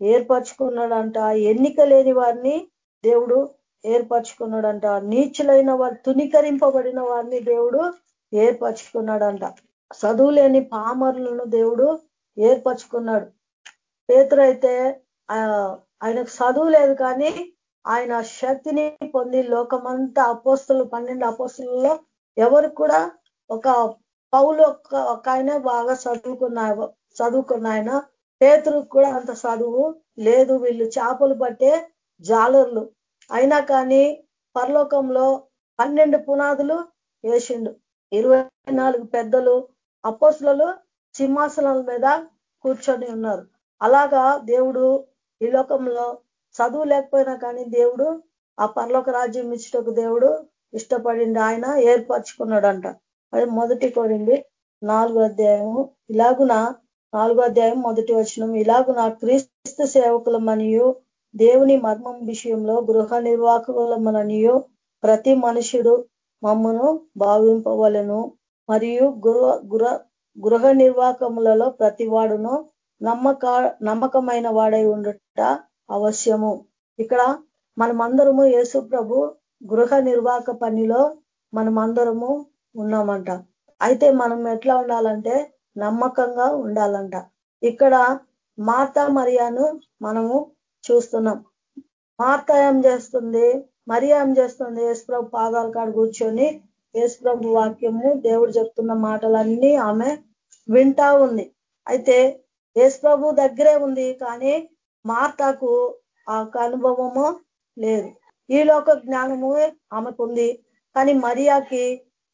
ఏర్పరచుకున్నాడంట. ఎన్నిక లేని వారిని దేవుడు ఏర్పరచుకున్నాడంట. నీచులైన వారు తునికరింపబడిన వారిని దేవుడు ఏర్పరచుకున్నాడంట. చదువు లేని పామరులను దేవుడు ఏర్పరచుకున్నాడు. పేతురైతే ఆయనకు చదువు లేదు కానీ ఆయన శక్తిని పొంది లోకమంతా అపోస్తులు పన్నెండు అపోస్తులలో ఎవరు కూడా ఒక పౌలు ఒక ఆయన బాగా చదువుకున్న చదువుకున్న ఆయన. పేతురు కూడా అంత చదువు లేదు. వీళ్ళు చేపలు పట్టే జాలర్లు. అయినా కానీ పరలోకంలో పన్నెండు పునాదులు వేసిండు. ఇరవై నాలుగు పెద్దలు అపోసులలో సింహాసనాల మీద కూర్చొని ఉన్నారు. అలాగా దేవుడు ఈ లోకంలో చదువు లేకపోయినా కానీ దేవుడు ఆ పర్లోక రాజ్యం ఇచ్చటకు దేవుడు ఇష్టపడింది ఆయన ఏర్పరచుకున్నాడంట. అది మొదటి కోరింది నాలుగో అధ్యాయము. ఇలాగున నాలుగో అధ్యాయం మొదటి వచనం. ఇలాగున క్రీస్తు సేవకులమనియు దేవుని మర్మం విషయంలో గృహ నిర్వాహకులమననియు ప్రతి మనుషుడు మమ్మను భావింపవలను. మరియు గృహ గృహ గృహ నిర్వాహకములలో ప్రతి వాడును నమ్మక నమ్మకమైన వాడై ఉండట అవశ్యము. ఇక్కడ మనమందరము యేసు ప్రభు గృహ నిర్వాహక పనిలో మనమందరము ఉన్నామంట. అయితే మనం ఎట్లా ఉండాలంటే నమ్మకంగా ఉండాలంట. ఇక్కడ మాత మరియాను మనము చూస్తున్నాం. మార్త ఏం చేస్తుంది? మరియా ఏం చేస్తుంది? యేసుప్రభు పాదాల కాడ కూర్చొని యేసుప్రభు వాక్యము దేవుడు చెప్తున్న మాటలన్నీ ఆమె వింటా ఉంది. అయితే యేసుప్రభు దగ్గరే ఉంది కానీ మార్తకు ఆ అనుభవము లేదు. ఈ లోక జ్ఞానము ఆమెకుంది. కానీ మరియాకి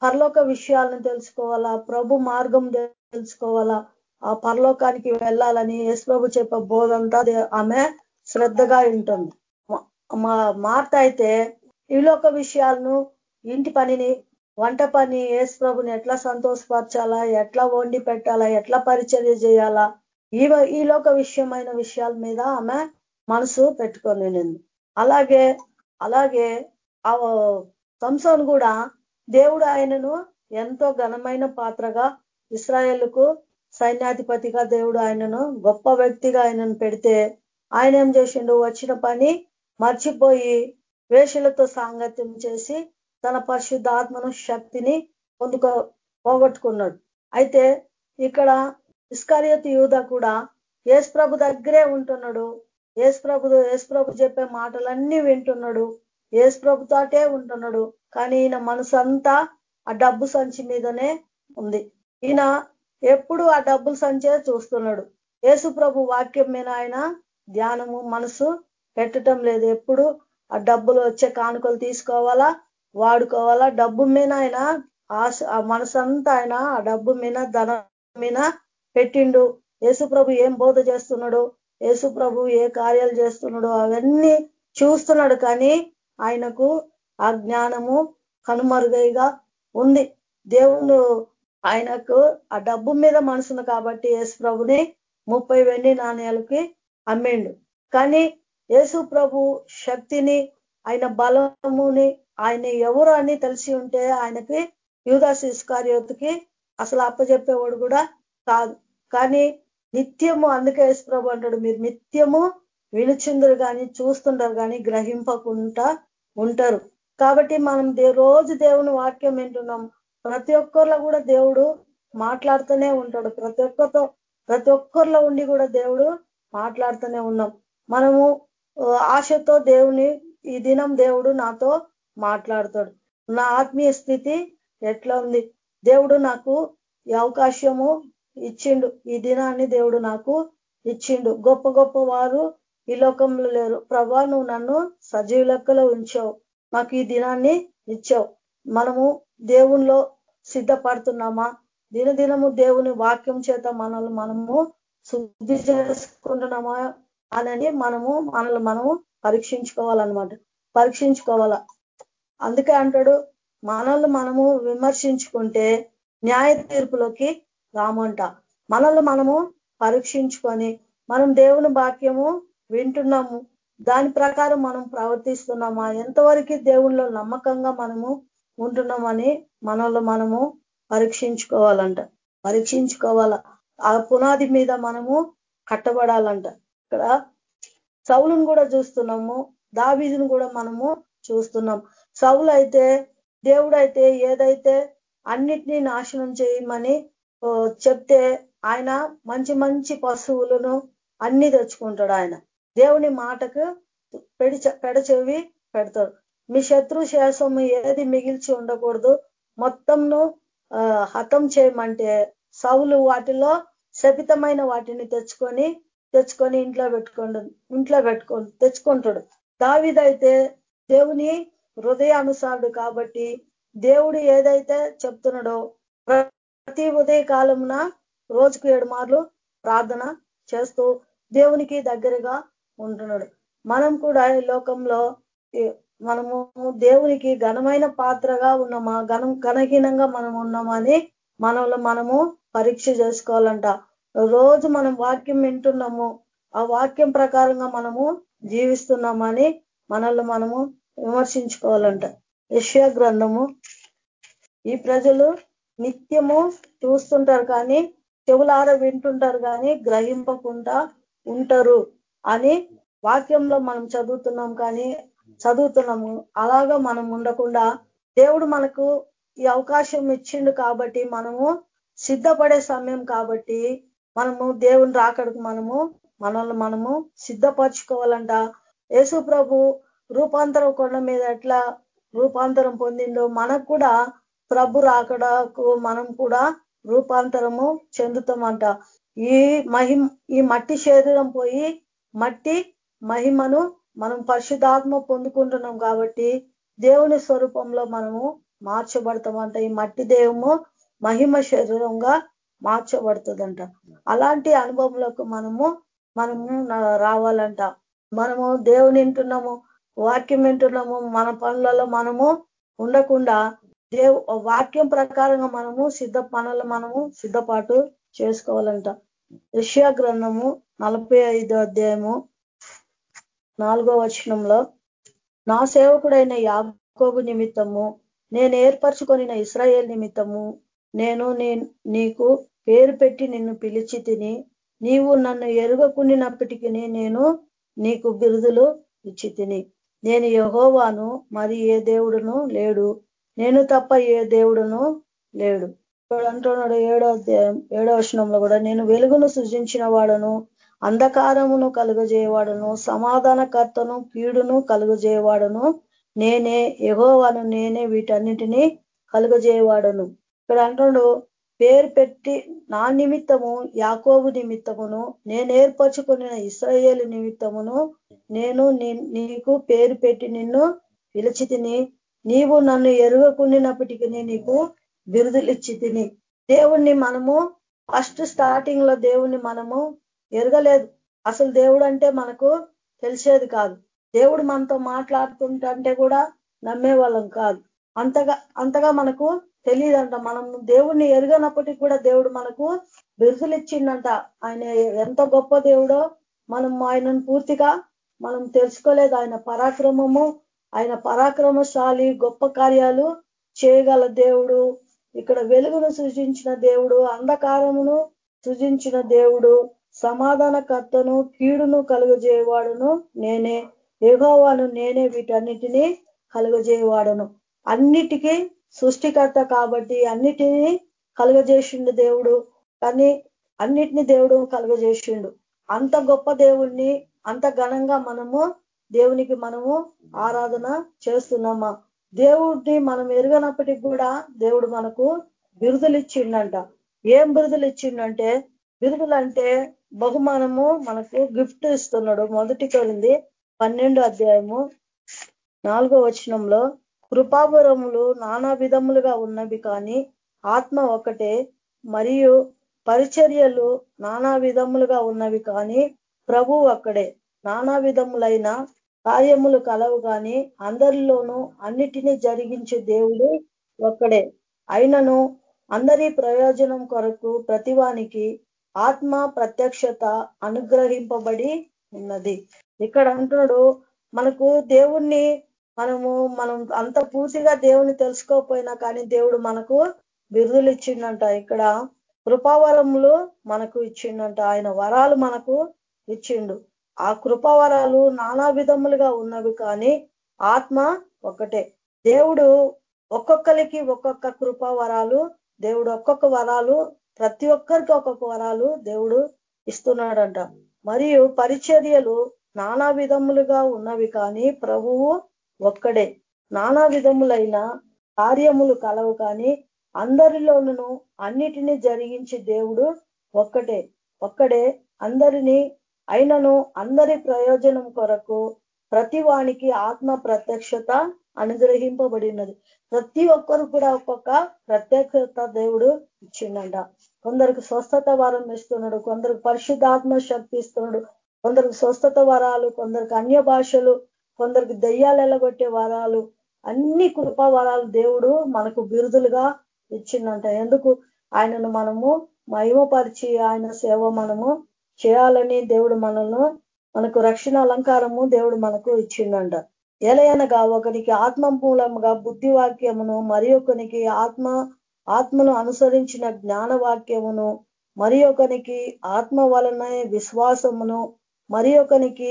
పరలోక విషయాలను తెలుసుకోవాలా? ప్రభు మార్గం తెలుసుకోవాలా? ఆ పరలోకానికి వెళ్ళాలని యేసుప్రభు చెప్పే బోధంతా ఆమె శ్రద్ధగా ఉంటుంది మా మార్త అయితే ఈ లోక విషయాలను ఇంటి పనిని వంట పని యేసుప్రభుని ఎట్లా సంతోషపరచాలా ఎట్లా వండి పెట్టాలా ఎట్లా పరిచర్య చేయాలా ఈ ఈ లోక విషయమైన విషయాల మీద ఆమె మనసు పెట్టుకొని అలాగే అలాగే ఆ సంసోన్ కూడా దేవుడు ఆయనను ఎంతో ఘనమైన పాత్రగా ఇస్రాయేల్కు సైన్యాధిపతిగా దేవుడు ఆయనను గొప్ప వ్యక్తిగా ఆయనను పెడితే ఆయన ఏం చేసిండు? వచ్చిన పని మర్చిపోయి వేషలతో సాంగత్యం చేసి తన పరిశుద్ధాత్మను శక్తిని పొందుకో పోగొట్టుకున్నాడు. అయితే ఇక్కడ ఇస్కారియత్ యూధ కూడా ఏసుప్రభు దగ్గరే ఉంటున్నాడు. ఏసుప్రభు ఏసుప్రభు చెప్పే మాటలన్నీ వింటున్నాడు. ఏసుప్రభుతోటే ఉంటున్నాడు. కానీ ఈయన మనసు అంతా ఆ డబ్బు సంచి మీదనే ఉంది. ఈయన ఎప్పుడు ఆ డబ్బుల సంచే చూస్తున్నాడు. యేసు ప్రభు వాక్యం మీద ఆయన ధ్యానము మనసు పెట్టడం లేదు. ఎప్పుడు ఆ డబ్బులు వచ్చే కానుకలు తీసుకోవాలా వాడుకోవాలా? డబ్బు మీద ఆయన ఆశ ఆ మనసంతా ఆయన ఆ డబ్బు మీద ధనం మీద పెట్టిండు. యేసుప్రభు ఏం బోధ చేస్తున్నాడు? యేసుప్రభు ఏ కార్యాలు చేస్తున్నాడు? అవన్నీ చూస్తున్నాడు. కానీ ఆయనకు ఆ జ్ఞానము కనుమరుగైగా ఉంది. దేవుడు ఆయనకు ఆ డబ్బు మీద మనసును కాబట్టి యేసుప్రభుని ముప్పై వెండి నాణ్యాలకి అమ్మిండు. కానీ యేసు ప్రభు శక్తిని ఆయన బలముని ఆయన ఎవరు అని తెలిసి ఉంటే ఆయనకి యూదాస్ ఇస్కార్యోతికి అసలు అప్పజెప్పేవాడు కూడా కాదు. కానీ నిత్యము అందుకే యేసుప్రభు అంటాడు మీరు నిత్యము వినుచుందరు కానీ చూస్తుండరు కానీ గ్రహింపకుండా ఉంటారు. కాబట్టి మనం రోజు దేవుని వాక్యం వింటున్నాం. ప్రతి ఒక్కరిలో కూడా దేవుడు మాట్లాడుతూనే ఉంటాడు. ప్రతి ఒక్కరితో ప్రతి ఒక్కరిలో ఉండి కూడా దేవుడు మాట్లాడుతూనే ఉన్నాం. మనము ఆశతో దేవుని ఈ దినం దేవుడు నాతో మాట్లాడతాడు. నా ఆత్మీయ స్థితి ఎట్లా ఉంది? దేవుడు నాకు ఈ అవకాశము ఇచ్చిండు. ఈ దినాన్ని దేవుడు నాకు ఇచ్చిండు. గొప్ప గొప్ప వారు ఈ లోకంలో లేరు. ప్రభా నువ్వు నన్ను సజీవ లెక్కలో ఉంచావు. నాకు ఈ దినాన్ని ఇచ్చావు. మనము దేవుణ్ణిలో సిద్ధపడుతున్నామా? దినదినము దేవుని వాక్యం చేత మనల్ని మనము శుద్ధి చేసుకుంటున్నామా అని మనము మనల్ని మనము పరీక్షించుకోవాలన్నమాట. పరీక్షించుకోవాలా. అందుకే అంటాడు మనల్ని మనము విమర్శించుకుంటే న్యాయ తీర్పులోకి రామంట. మనల్ని మనము పరీక్షించుకొని మనం దేవుని వాక్యము వింటున్నాము. దాని ప్రకారం మనం ప్రవర్తిస్తున్నామా? ఎంతవరకు దేవుణ్ణిలో నమ్మకంగా మనము ఉంటున్నామని మనల్ని మనము పరీక్షించుకోవాలంట. పరీక్షించుకోవాలా. ఆ పునాది మీద మనము కట్టబడాలంట. ఇక్కడ సౌలును కూడా చూస్తున్నాము దావీదును కూడా మనము చూస్తున్నాం. సౌలు అయితే దేవుడైతే ఏదైతే అన్నిటినీ నాశనం చేయమని చెప్తే ఆయన మంచి మంచి పశువులను అన్ని తెచ్చుకుంటాడు ఆయన. దేవుని మాటకు పెడి పెడచెవి పెడతాడు. మీ శత్రు శేషం ఏది మిగిల్చి ఉండకూడదు. మొత్తంను హతం చేయమంటే సౌలు వాటిలో శపితమైన వాటిని తెచ్చుకొని తెచ్చుకొని ఇంట్లో పెట్టుకోండు ఇంట్లో పెట్టుకో తెచ్చుకుంటాడు. దావిదైతే దేవుని హృదయానుసారుడు కాబట్టి దేవుడు ఏదైతే చెప్తున్నాడో ప్రతి ఉదయ కాలమున రోజుకు ఏడు మార్లు ప్రార్థన చేస్తూ దేవునికి దగ్గరగా ఉంటున్నాడు. మనం కూడా ఈ లోకంలో మనము దేవునికి ఘనమైన పాత్రగా ఉన్నామా? ఘనం ఘనహీనంగా మనం ఉన్నామని మనలో మనము పరీక్ష చేసుకోవాలంట. రోజు మనం వాక్యం వింటున్నాము. ఆ వాక్యం ప్రకారంగా మనము జీవిస్తున్నామని మనల్ని మనము విమర్శించుకోవాలంట. యశ్యా గ్రంథము. ఈ ప్రజలు నిత్యము చూస్తుంటారు కానీ చెవులార వింటుంటారు కానీ గ్రహింపకుండా ఉంటారు అని వాక్యంలో మనం చదువుతున్నాం కానీ చదువుతున్నాము. అలాగా మనం ఉండకుండా దేవుడు మనకు ఈ అవకాశం ఇచ్చిండు కాబట్టి మనము సిద్ధపడే సమయం కాబట్టి మనము దేవుని రాకడకు మనము మనల్ని మనము సిద్ధపరచుకోవాలంట. యేసు ప్రభు రూపాంతరం కొండ మీద ఎట్లా రూపాంతరం పొందిందో మనకు కూడా ప్రభు రాకడకు మనం కూడా రూపాంతరము చెందుతామంట. ఈ మహిమ ఈ మట్టి శరీరం పోయి మట్టి మహిమను మనం పరిశుధాత్మ పొందుకుంటున్నాం కాబట్టి దేవుని స్వరూపంలో మనము మార్చబడతామంట. ఈ మట్టి దేవము మహిమ శరీరంగా మార్చబడుతుందంట. అలాంటి అనుభవంలోకి మనము మనము రావాలంట. మనము దేవుని వింటున్నాము వాక్యం వింటున్నాము మన పనులలో మనము ఉండకుండా దేవు వాక్యం ప్రకారంగా మనము సిద్ధ పనులు మనము సిద్ధపాటు చేసుకోవాలంట. యష్యా గ్రంథము నలభై అధ్యాయము నాలుగో వచనంలో నా సేవకుడైన యాకోబు నిమిత్తము నేను ఏర్పరచుకొనిన ఇస్రాయేల్ నిమిత్తము నేను నీకు పేరు పెట్టి నిన్ను పిలిచి తిని నీవు నన్ను ఎరుగకుండినప్పటికీ నేను నీకు బిరుదులు ఇచ్చి తిని. నేను యహోవాను మరి ఏ దేవుడును లేడు. నేను తప్ప ఏ దేవుడును లేడు. అంటున్నాడు ఏడో అధ్యాయం ఏడో వచనంలో కూడా నేను వెలుగును సృజించిన వాడను అంధకారమును కలుగజేయవాడను సమాధానకర్తను కీడును కలుగజేయవాడను. నేనే యహోవాను నేనే వీటన్నిటినీ కలుగజేయవాడను. ఇక్కడ అంటున్నాడు పేరు పెట్టి నా నిమిత్తము యాకోబు నిమిత్తమును నేను ఏర్పరచుకున్న ఇస్రాయేల్ నిమిత్తమును నేను నీకు పేరు పెట్టి నిన్ను పిలిచితిని. నీవు నన్ను ఎరుగకుండినప్పటికీ నీకు బిరుదులిచ్చి తిని దేవుణ్ణి మనము ఫస్ట్ స్టార్టింగ్లో దేవుణ్ణి మనము ఎరగలేదు. అసలు దేవుడు అంటే మనకు తెలిసేది కాదు. దేవుడు మనతో మాట్లాడుతుంటే కూడా నమ్మే వాళ్ళం కాదు. అంతగా అంతగా మనకు తెలియదంట మనం దేవుడిని ఎరగనప్పటికీ కూడా దేవుడు మనకు బిరుసులు ఇచ్చిండంట. ఆయన ఎంత గొప్ప దేవుడో మనం ఆయనను పూర్తిగా మనం తెలుసుకోలేదు. ఆయన పరాక్రమము ఆయన పరాక్రమశాలి గొప్ప కార్యాలు చేయగల దేవుడు. ఇక్కడ వెలుగును సృజించిన దేవుడు అంధకారమును సృజించిన దేవుడు సమాధానకర్తను కీడును కలుగజేయవాడును నేనే. ఏగోవాను నేనే వీటన్నిటినీ కలుగజేయవాడను. అన్నిటికీ సృష్టికర్త కాబట్టి అన్నిటినీ కలుగజేసిండు దేవుడు. కానీ అన్నిటిని దేవుడు కలుగజేసిండు. అంత గొప్ప దేవుణ్ణి అంత ఘనంగా మనము దేవునికి మనము ఆరాధన చేస్తున్నామా? దేవుడిని మనం ఎరగనప్పటికి కూడా దేవుడు మనకు బిరుదులు ఇచ్చిండంట. ఏం బిరుదులు ఇచ్చిండంటే బిరుదులు అంటే బహుమానము మనకు గిఫ్ట్ ఇస్తున్నాడు. మొదటి కొరింది పన్నెండు అధ్యాయము నాలుగో వచనంలో కృపాపురములు నానా విధములుగా ఉన్నవి కానీ ఆత్మ ఒకటే మరియు పరిచర్యలు నానా విధములుగా ఉన్నవి కానీ ప్రభు ఒక్కడే. నానా విధములైన కార్యములు కలవు కానీ అందరిలోనూ అన్నిటినీ జరిగించే దేవుడు ఒక్కడే. అయినను అందరి ప్రయోజనం కొరకు ప్రతివానికి ఆత్మ ప్రత్యక్షత అనుగ్రహింపబడి ఉన్నది. ఇక్కడ అంటున్నాడు మనకు దేవుణ్ణి మనము మనం అంత పూర్తిగా దేవుని తెలుసుకోకపోయినా కానీ దేవుడు మనకు బిరుదులు ఇచ్చిండంట. ఇక్కడ కృపావరములు మనకు ఇచ్చిండంట. ఆయన వరాలు మనకు ఇచ్చిండు. ఆ కృపావరాలు నానా విధములుగా ఉన్నవి కానీ ఆత్మ ఒక్కటే. దేవుడు ఒక్కొక్కరికి ఒక్కొక్క కృపా వరాలు దేవుడు ఒక్కొక్క వరాలు ప్రతి ఒక్కరికి ఒక్కొక్క వరాలు దేవుడు ఇస్తున్నాడంట. మరియు పరిచర్యలు నానా విధములుగా ఉన్నవి కానీ ప్రభువు ఒక్కడే. నానా విధములైన కార్యములు కలవు కానీ అందరిలోనూ అన్నిటినీ జరిగించి దేవుడు ఒక్కటే. ఒక్కడే అందరినీ అయినను అందరి ప్రయోజనం కొరకు ప్రతి వానికి ఆత్మ ప్రత్యక్షత అనుగ్రహింపబడినది. ప్రతి ఒక్కరు కూడా ఒక్కొక్క ప్రత్యక్షత దేవుడు ఇచ్చిండంట. కొందరికి స్వస్థత వరం ఇస్తున్నాడు కొందరికి పరిశుద్ధాత్మ శక్తి ఇస్తున్నాడు కొందరికి స్వస్థత వరాలు కొందరికి అన్య భాషలు కొందరికి దయ్యాలు ఎలగొట్టే వరాలు అన్ని కృపా వరాలు దేవుడు మనకు బిరుదులుగా ఇచ్చిందంట ఎందుకు? ఆయనను మనము మహిమపరిచి ఆయన సేవ మనము చేయాలని దేవుడు మనల్ని మనకు రక్షణ అలంకారము దేవుడు మనకు ఇచ్చిందంట ఎలయనగా ఒకరికి ఆత్మ మూలముగా బుద్ధి వాక్యమును మరి ఒకనికి ఆత్మ ఆత్మను అనుసరించిన జ్ఞాన వాక్యమును మరి ఒకనికి ఆత్మ వలన విశ్వాసమును మరి ఒకనికి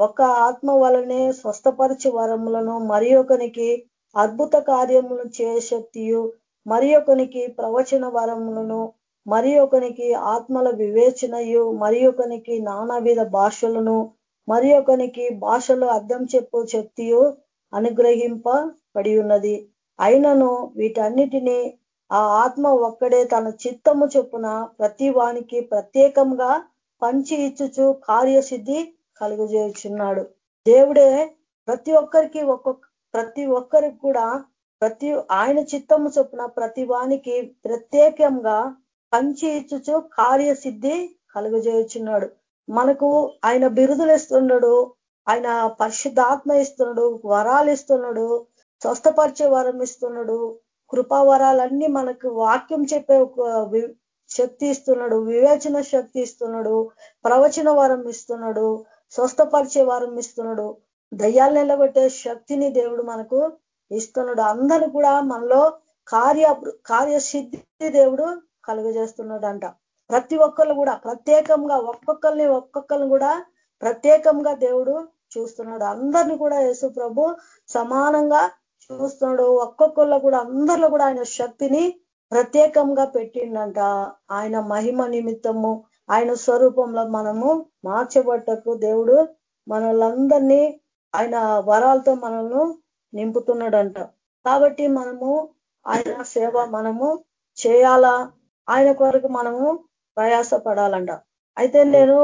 ఒక ఆత్మ వలనే స్వస్థపరిచి వరములను మరి ఒకనికి అద్భుత కార్యములను చేయశక్తియు మరి ఒకనికి ప్రవచన వరములను మరి ఒకనికి ఆత్మల వివేచనయు మరి ఒకనికి నానావిధ భాషలను మరి ఒకనికి భాషలో అర్థం చెప్పు శక్తియు అనుగ్రహింపబడి ఉన్నది అయినను వీటన్నిటినీ ఆ ఆత్మ ఒక్కడే తన చిత్తము చొప్పున ప్రతి వానికి ప్రత్యేకంగా పంచి ఇచ్చుచు కార్యసిద్ధి కలుగజేయుచున్నాడు. దేవుడే ప్రతి ఒక్కరికి ఒక్కొక్క ప్రతి ఒక్కరికి కూడా ప్రతి ఆయన చిత్తము చొప్పున ప్రతి వానికి ప్రత్యేకంగా పంచి ఇచ్చుచు కార్యసిద్ధి కలుగజేయుచున్నాడు. మనకు ఆయన బిరుదులు ఇస్తున్నాడు ఆయన పరిశుద్ధాత్మ ఇస్తున్నాడు వరాలు ఇస్తున్నాడు స్వస్థపరిచే వరం ఇస్తున్నాడు కృపా వరాలన్నీ మనకు వాక్యం చెప్పే శక్తి ఇస్తున్నాడు వివేచన శక్తి ఇస్తున్నాడు ప్రవచన వరం ఇస్తున్నాడు స్వస్థపరిచే వారం ఇస్తున్నాడు. దయ్యాలు నిలబెట్టే శక్తిని దేవుడు మనకు ఇస్తున్నాడు. అందరూ కూడా మనలో కార్య కార్యసిద్ధి దేవుడు కలుగజేస్తున్నాడు అంట ప్రతి ఒక్కరు కూడా ప్రత్యేకంగా ఒక్కొక్కరిని ఒక్కొక్కరిని కూడా ప్రత్యేకంగా దేవుడు చూస్తున్నాడు. అందరిని కూడా యేసు ప్రభు సమానంగా చూస్తున్నాడు. ఒక్కొక్కళ్ళు కూడా అందరిలో కూడా ఆయన శక్తిని ప్రత్యేకంగా పెట్టిండంట. ఆయన మహిమ నిమిత్తము ఆయన స్వరూపంలో మనము మార్చబట్టకు దేవుడు మనలందరినీ ఆయన వరాలతో మనల్ని నింపుతున్నాడంట. కాబట్టి మనము ఆయన సేవ మనము చేయాలా? ఆయన కొరకు మనము ప్రయాసపడాలంట. అయితే నేను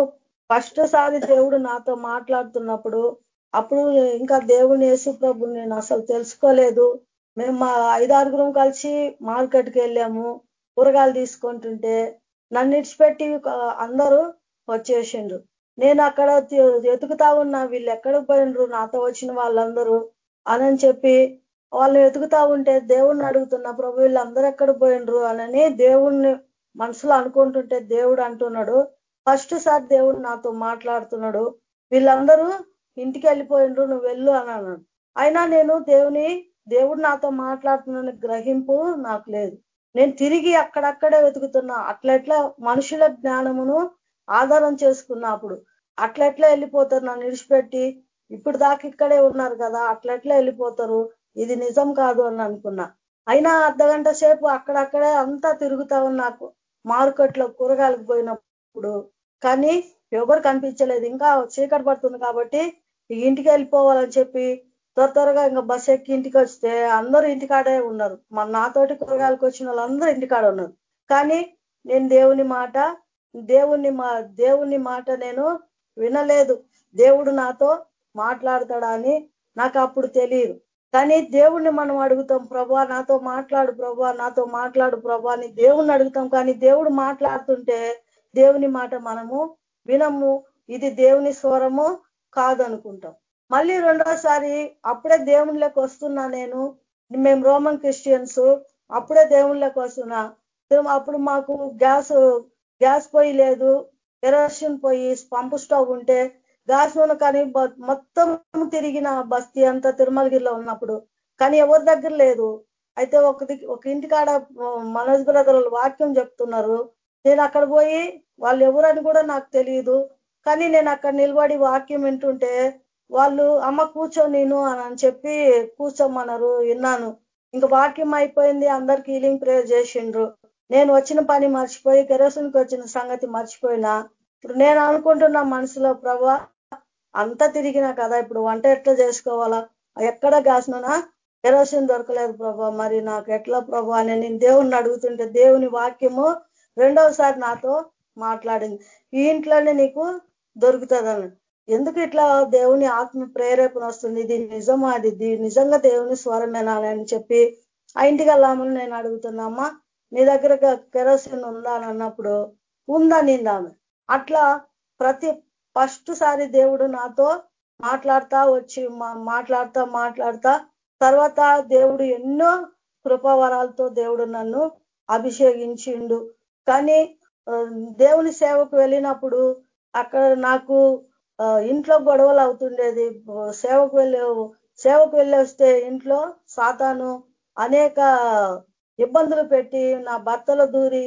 ఫస్ట్ సారి దేవుడు నాతో మాట్లాడుతున్నప్పుడు అప్పుడు ఇంకా దేవుని యేసు ప్రభు నేను అసలు తెలుసుకోలేదు. మేము మా ఐదారుగురం కలిసి మార్కెట్కి వెళ్ళాము. కూరగాయలు తీసుకుంటుంటే నన్ను ఇడిచిపెట్టి అందరూ వచ్చేసిండ్రు. నేను అక్కడ ఎతుకుతా ఉన్నా వీళ్ళు ఎక్కడికి పోయినరు నాతో వచ్చిన వాళ్ళందరూ అని చెప్పి వాళ్ళని వెతుకుతా ఉంటే దేవుణ్ణి అడుగుతున్నా ప్రభు వీళ్ళందరూ ఎక్కడ పోయినరు అనని దేవుణ్ణి మనసులో అనుకుంటుంటే దేవుడు అంటున్నాడు. ఫస్ట్ సార్ దేవుడు నాతో మాట్లాడుతున్నాడు. వీళ్ళందరూ ఇంటికి వెళ్ళిపోయినరు నువ్వు వెళ్ళు అని అన్నాడు. అయినా నేను దేవుని దేవుడు నాతో మాట్లాడుతున్నాను గ్రహింపు నాకు లేదు. నేను తిరిగి అక్కడక్కడే వెతుకుతున్నా. అట్లట్లా మనుషుల జ్ఞానమును ఆధారం చేసుకున్నప్పుడు అట్లెట్లా వెళ్ళిపోతారు నన్ను విడిచిపెట్టి? ఇప్పుడు దాకా ఇక్కడే ఉన్నారు కదా అట్లట్లా వెళ్ళిపోతారు? ఇది నిజం కాదు అని అనుకున్నా. అయినా అర్ధగంట సేపు అక్కడక్కడే అంతా తిరుగుతా నాకు మార్కెట్లో కూరగాయలకు పోయినప్పుడు. కానీ ఎవరు కనిపించలేదు. ఇంకా చీకటి పడుతుంది కాబట్టి ఇంటికి వెళ్ళిపోవాలని చెప్పి త్వర త్వరగా ఇంకా బస్ ఎక్కి ఇంటికి వస్తే అందరూ ఇంటికాడే ఉన్నారు. మన నాతోటి కూరగాయలకు వచ్చిన వాళ్ళందరూ ఇంటికాడ ఉన్నారు. కానీ నేను దేవుని మాట దేవుని మా దేవుని మాట నేను వినలేదు. దేవుడు నాతో మాట్లాడతాడా అని నాకు అప్పుడు తెలియదు. కానీ దేవుణ్ణి మనం అడుగుతాం ప్రభా నాతో మాట్లాడు ప్రభా నాతో మాట్లాడు ప్రభా అని దేవుణ్ణి అడుగుతాం. కానీ దేవుడు మాట్లాడుతుంటే దేవుని మాట మనము వినము. ఇది దేవుని స్వరము కాదనుకుంటాం. మళ్ళీ రెండోసారి అప్పుడే దేవుళ్ళకి వస్తున్నా నేను. మేము రోమన్ క్రిస్టియన్స్ అప్పుడే దేవుళ్ళకి వస్తున్నా. అప్పుడు మాకు గ్యాస్ గ్యాస్ పొయ్యి లేదు. కెరోసిన్ పొయ్యి పంపు స్టవ్ ఉంటే గ్యాస్ నూనె కానీ మొత్తం తిరిగిన బస్తీ అంతా తిరుమలగిరిలో ఉన్నప్పుడు. కానీ ఎవరి దగ్గర లేదు. అయితే ఒక ఒక ఇంటికాడ మనోజ్ బ్రదర్ వాక్యం చెప్తున్నారు. నేను అక్కడ పోయి వాళ్ళు ఎవరని కూడా నాకు తెలియదు కానీ నేను అక్కడ నిలబడి వాక్యం వింటుంటే వాళ్ళు అమ్మ కూర్చో నేను అని చెప్పి కూర్చోమన్నారు విన్నాను. ఇంకా వాక్యం అయిపోయింది అందరికి హీలింగ్ ప్రేయర్ చేసిండ్రు. నేను వచ్చిన పని మర్చిపోయి కెరోసిన్కి వచ్చిన సంగతి మర్చిపోయినా. ఇప్పుడు నేను అనుకుంటున్నా మనసులో ప్రభా అంతా తిరిగినా కదా ఇప్పుడు వంట ఎట్లా చేసుకోవాలా? ఎక్కడ కాసినా కెరోసిన్ దొరకలేదు ప్రభా మరి నాకు ఎట్లా ప్రభా? అని నేను దేవుణ్ణి అడుగుతుంటే దేవుని వాక్యము రెండవసారి నాతో మాట్లాడింది. ఈ ఇంట్లోనే నీకు దొరుకుతుంది ఎందుకు ఇట్లా దేవుని ఆత్మ ప్రేరేపణ వస్తుంది? ఇది నిజమా? అది నిజంగా దేవుని స్వరమేనా అని చెప్పి ఆ ఇంటికి వెళ్ళామని నేను అడుగుతున్నామ్మా నీ దగ్గర కెరోసిన్ ఉందా అని అన్నప్పుడు ఉందా నిందామె అట్లా ప్రతి ఫస్ట్ సారి దేవుడు నాతో మాట్లాడుతా వచ్చి మాట్లాడతా మాట్లాడుతా తర్వాత దేవుడు ఎన్నో కృపావరాలతో దేవుడు నన్ను అభిషేకించిండు. కానీ దేవుని సేవకు వెళ్ళినప్పుడు అక్కడ నాకు ఇంట్లో గొడవలు అవుతుండేది. సేవకు వెళ్ళే సేవకు వెళ్ళి వస్తే ఇంట్లో సాతాను అనేక ఇబ్బందులు పెట్టి నా భర్తలు దూరి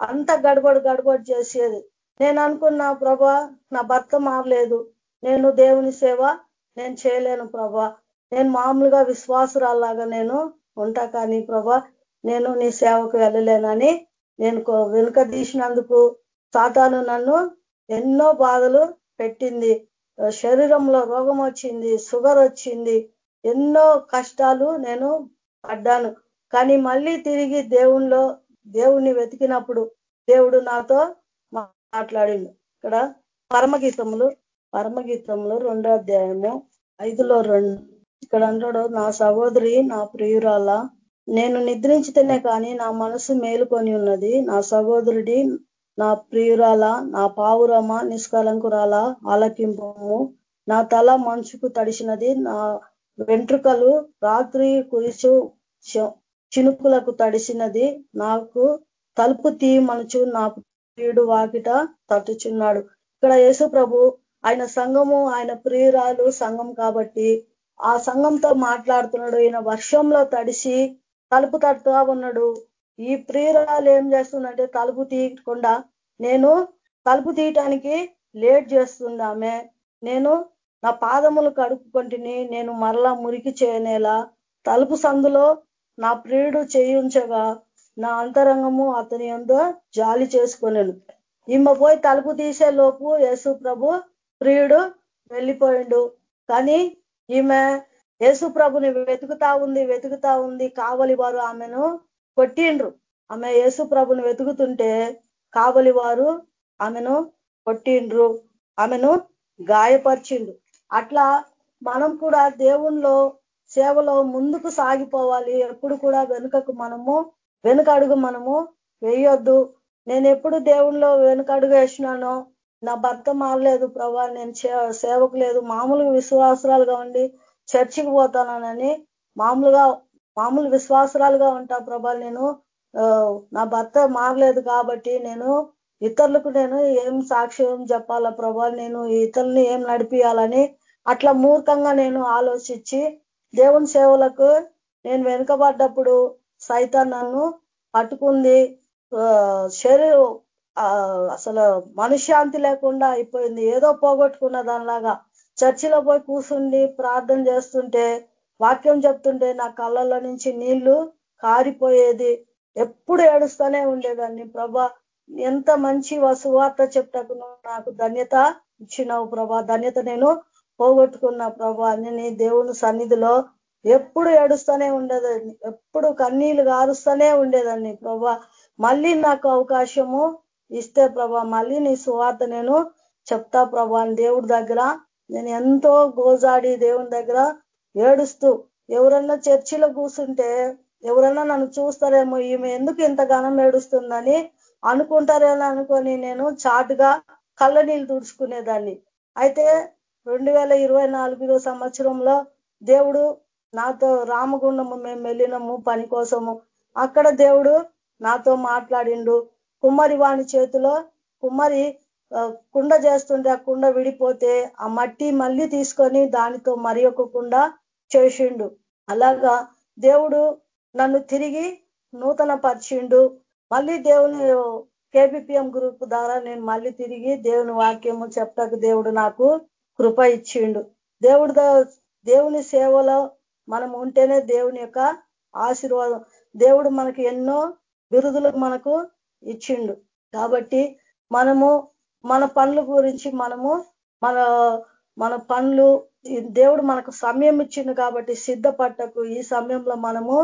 అంత గడబడు గడబడి చేసేది. నేను అనుకున్నా ప్రభా నా భర్త మారలేదు. నేను దేవుని సేవ నేను చేయలేను ప్రభా. నేను మామూలుగా విశ్వాసురాల్లాగా నేను ఉంటా కానీ ప్రభా నేను నీ సేవకు వెళ్ళలేనని నేను వెనుక తీసినందుకు సాతాను నన్ను ఎన్నో బాధలు పెట్టింది. శరీరంలో రోగం వచ్చింది షుగర్ వచ్చింది. ఎన్నో కష్టాలు నేను పడ్డాను. కానీ మళ్ళీ తిరిగి దేవుణ్ణిలో దేవుణ్ణి వెతికినప్పుడు దేవుడు నాతో మాట్లాడిండు. ఇక్కడ పరమగీతములు పరమగీతంలో రెండో అధ్యాయము ఐదులో రెండు. ఇక్కడ అంటాడు నా సహోదరి నా ప్రియురాల నేను నిద్రించితేనే కానీ నా మనసు మేలుకొని ఉన్నది. నా సహోదరుడి నా ప్రియురాల నా పావురమ నిష్కలంకురాల ఆలకింపము. నా తల మంచుకు తడిసినది నా వెంట్రుకలు రాత్రి కురిచు చినుకులకు తడిసినది. నాకు తలుపు తీయమనుచు నా ప్రియుడు వాకిట తట్టుచున్నాడు. ఇక్కడ యేసు ప్రభు ఆయన సంఘము ఆయన ప్రియురాలు సంఘం కాబట్టి ఆ సంఘంతో మాట్లాడుతున్నాడు. ఈయన వర్షంలో తడిసి తలుపు తడుతూ ఉన్నాడు. ఈ ప్రియురాలు ఏం చేస్తుందంటే తలుపు తీయకుండా నేను తలుపు తీయటానికి లేట్ చేస్తుంది ఆమె నేను నా పాదములు కడుక్కుంటుని నేను మరలా మురికి చేయనేలా. తలుపు సందులో నా ప్రియుడు చేయించగా నా అంతరంగము అతని ఎందు జాలి చేసుకునేను. ఈమె పోయి తలుపు తీసే లోపు యేసు ప్రభు ప్రియుడు వెళ్ళిపోయిండు. కానీ ఈమె యేసు ప్రభుని వెతుకుతా ఉంది వెతుకుతా ఉంది. కావలి వారు ఆమెను కొట్టిండ్రు. ఆమె యేసు ప్రభుని వెతుకుతుంటే కావలి వారు ఆమెను కొట్టిండ్రు ఆమెను గాయపరిచిండు. అట్లా మనం కూడా దేవుణ్ణిలో సేవలో ముందుకు సాగిపోవాలి. ఎప్పుడు కూడా వెనుకకు మనము వెనుక అడుగు మనము వేయొద్దు. నేను ఎప్పుడు దేవుణ్ణిలో వెనుక అడుగు వేసినానో నా భర్త మారలేదు ప్రభా నేను సేవకు లేదు మామూలుగా విశ్వాసరాలుగా ఉండి చర్చికి పోతానని మామూలుగా మామూలు విశ్వాసరాలుగా ఉంటా ప్రభా నేను నా భర్త మారలేదు కాబట్టి నేను ఇతరులకు నేను ఏం సాక్ష్యం చెప్పాలా ప్రభా? నేను ఇతరుల్ని ఏం నడిపియాలని? అట్లా మూర్ఖంగా నేను ఆలోచించి దేవుని సేవలకు నేను వెనుకబడ్డప్పుడు సైతం నన్ను పట్టుకుంది. శరీరం అసలు మనశ్శాంతి లేకుండా అయిపోయింది. ఏదో పోగొట్టుకున్న దానిలాగా చర్చిలో పోయి కూర్చుండి ప్రార్థన చేస్తుంటే వాక్యం చెప్తుంటే నా కళ్ళల్లో నుంచి నీళ్ళు కారిపోయేది. ఎప్పుడు ఏడుస్తూనే ఉండేదాన్ని. ప్రభా ఎంత మంచి సువార్త చెప్తకు నాకు ధన్యత ఇచ్చినావు ప్రభా. ధన్యత నేను పోగొట్టుకున్నా ప్రభా. నేను దేవుని సన్నిధిలో ఎప్పుడు ఏడుస్తూనే ఉండేదాన్ని. ఎప్పుడు కన్నీళ్ళు గారుస్తూనే ఉండేదాన్ని ప్రభా. మళ్ళీ నాకు అవకాశము ఇస్తే ప్రభా మళ్ళీ నీ సువార్త నేను చెప్తా ప్రభా. దేవుడి దగ్గర నేను ఎంతో గోజాడి దేవుని దగ్గర ఏడుస్తూ ఎవరన్నా చర్చిలో కూర్చుంటే ఎవరన్నా నన్ను చూస్తారేమో ఈమె ఎందుకు ఇంత ఘనం ఏడుస్తుందని అనుకుంటారేమో అనుకొని నేను చాటుగా కళ్ళ నీళ్ళు తుడుచుకునేదాన్ని. అయితే రెండు వేల ఇరవై నాలుగు సంవత్సరంలో దేవుడు నాతో రామగుండము మేము వెళ్ళినము పని కోసము. అక్కడ దేవుడు నాతో మాట్లాడిండు. కుమ్మరి వాణి చేతిలో కుమ్మరి కుండ చేస్తుంటే ఆ కుండ విడిపోతే ఆ మట్టి మళ్ళీ తీసుకొని దానితో మరి ఒక కుండ చేసిండు. అలాగా దేవుడు నన్ను తిరిగి నూతన పరిచిండు. మళ్ళీ దేవుని కేబిపిఎం గ్రూప్ ద్వారా నేను మళ్ళీ తిరిగి దేవుని వాక్యము చెప్తాకు దేవుడు నాకు కృప ఇచ్చిండు. దేవుడి దేవుని సేవలో మనం ఉంటేనే దేవుని యొక్క ఆశీర్వాదం. దేవుడు మనకి ఎన్నో బిరుదులు మనకు ఇచ్చిండు. కాబట్టి మనము మన పనుల గురించి మనము మన మన పనులు దేవుడు మనకు సమయం ఇచ్చిండు కాబట్టి సిద్ధపట్టకు ఈ సమయంలో మనము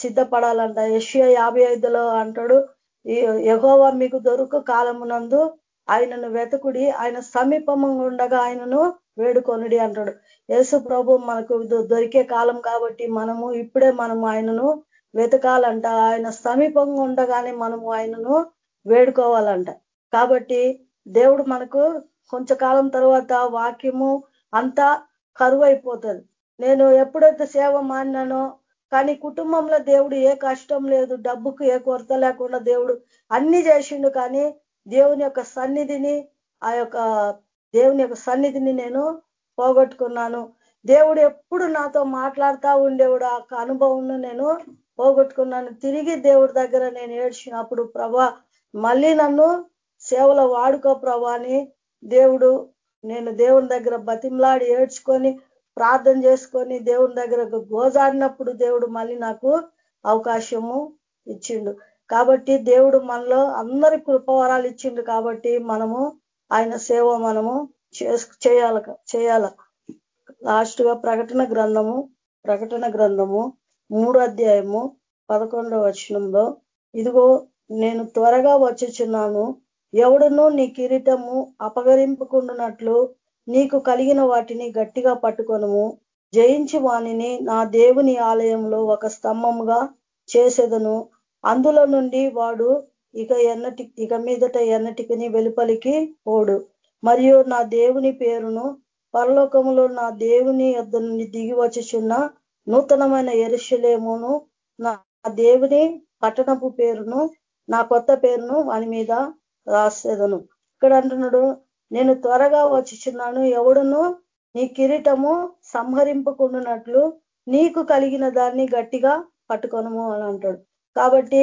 సిద్ధపడాలంట. యశ్య యాభై ఐదులో అంటాడు యహోవా మీకు దొరుకు కాలమునందు ఆయనను వెతకుడి ఆయన సమీపంగా ఉండగా ఆయనను వేడుకొనుడి అంటాడు. యేసు ప్రభు మనకు దొరికే కాలం కాబట్టి మనము ఇప్పుడే మనము ఆయనను వెతకాలంట. ఆయన సమీపంగా ఉండగానే మనము ఆయనను వేడుకోవాలంట. కాబట్టి దేవుడు మనకు కొంచెకాలం తర్వాత వాక్యము అంతా కరువు అయిపోతుంది నేను ఎప్పుడైతే సేవ మాన్నానో కానీ కుటుంబంలో దేవుడు ఏ కష్టం లేదు డబ్బుకు ఏ కొరత లేకుండా దేవుడు అన్ని చేసిండు కానీ దేవుని యొక్క సన్నిధిని ఆ యొక్క దేవుని యొక్క సన్నిధిని నేను పోగొట్టుకున్నాను. దేవుడు ఎప్పుడు నాతో మాట్లాడుతూ ఉండేవాడు ఆ అనుభవం నేను పోగొట్టుకున్నాను. తిరిగి దేవుడి దగ్గర నేను ఏడ్చినప్పుడు ప్రభా మళ్ళీ నన్ను సేవలో వాడుకో ప్రభా అని దేవుడు నేను దేవుని దగ్గర బతిమలాడి ఏడ్చుకొని ప్రార్థన చేసుకొని దేవుని దగ్గర గోజాడినప్పుడు దేవుడు మళ్ళీ నాకు అవకాశము ఇచ్చిండు. కాబట్టి దేవుడు మనలో అందరి కృపవరాలు ఇచ్చిండు కాబట్టి మనము ఆయన సేవ మనము చేయాల చేయాల. లాస్ట్గా ప్రకటన గ్రంథము ప్రకటన గ్రంథము మూడు అధ్యాయము పదకొండవ వచనంలో ఇదిగో నేను త్వరగా వచ్చుచున్నాను ఎవడును నీ కిరీటము అపగరింపుకుంటున్నట్లు నీకు కలిగిన వాటిని గట్టిగా పట్టుకొనము. జయించి వాణిని నా దేవుని ఆలయంలో ఒక స్తంభముగా చేసేదను. అందులో నుండి వాడు ఇక ఎన్నటి ఇక మీదట ఎన్నటికి వెలుపలికి పోడు. మరియు నా దేవుని పేరును పరలోకములో నా దేవుని యొద్ నుండి దిగి వచ్చుచున్న నూతనమైన ఎరుషలేమును నా దేవుని పట్టణపు పేరును నా కొత్త పేరును వాని మీద రాసేదను. ఇక్కడ అంటున్నాడు నేను త్వరగా వచ్చిచున్నాను. ఎవడును నీ కిరీటము సంహరింపకుండానట్లు నీకు కలిగిన దాన్ని గట్టిగా పట్టుకొనము అని అంటాడు. కాబట్టి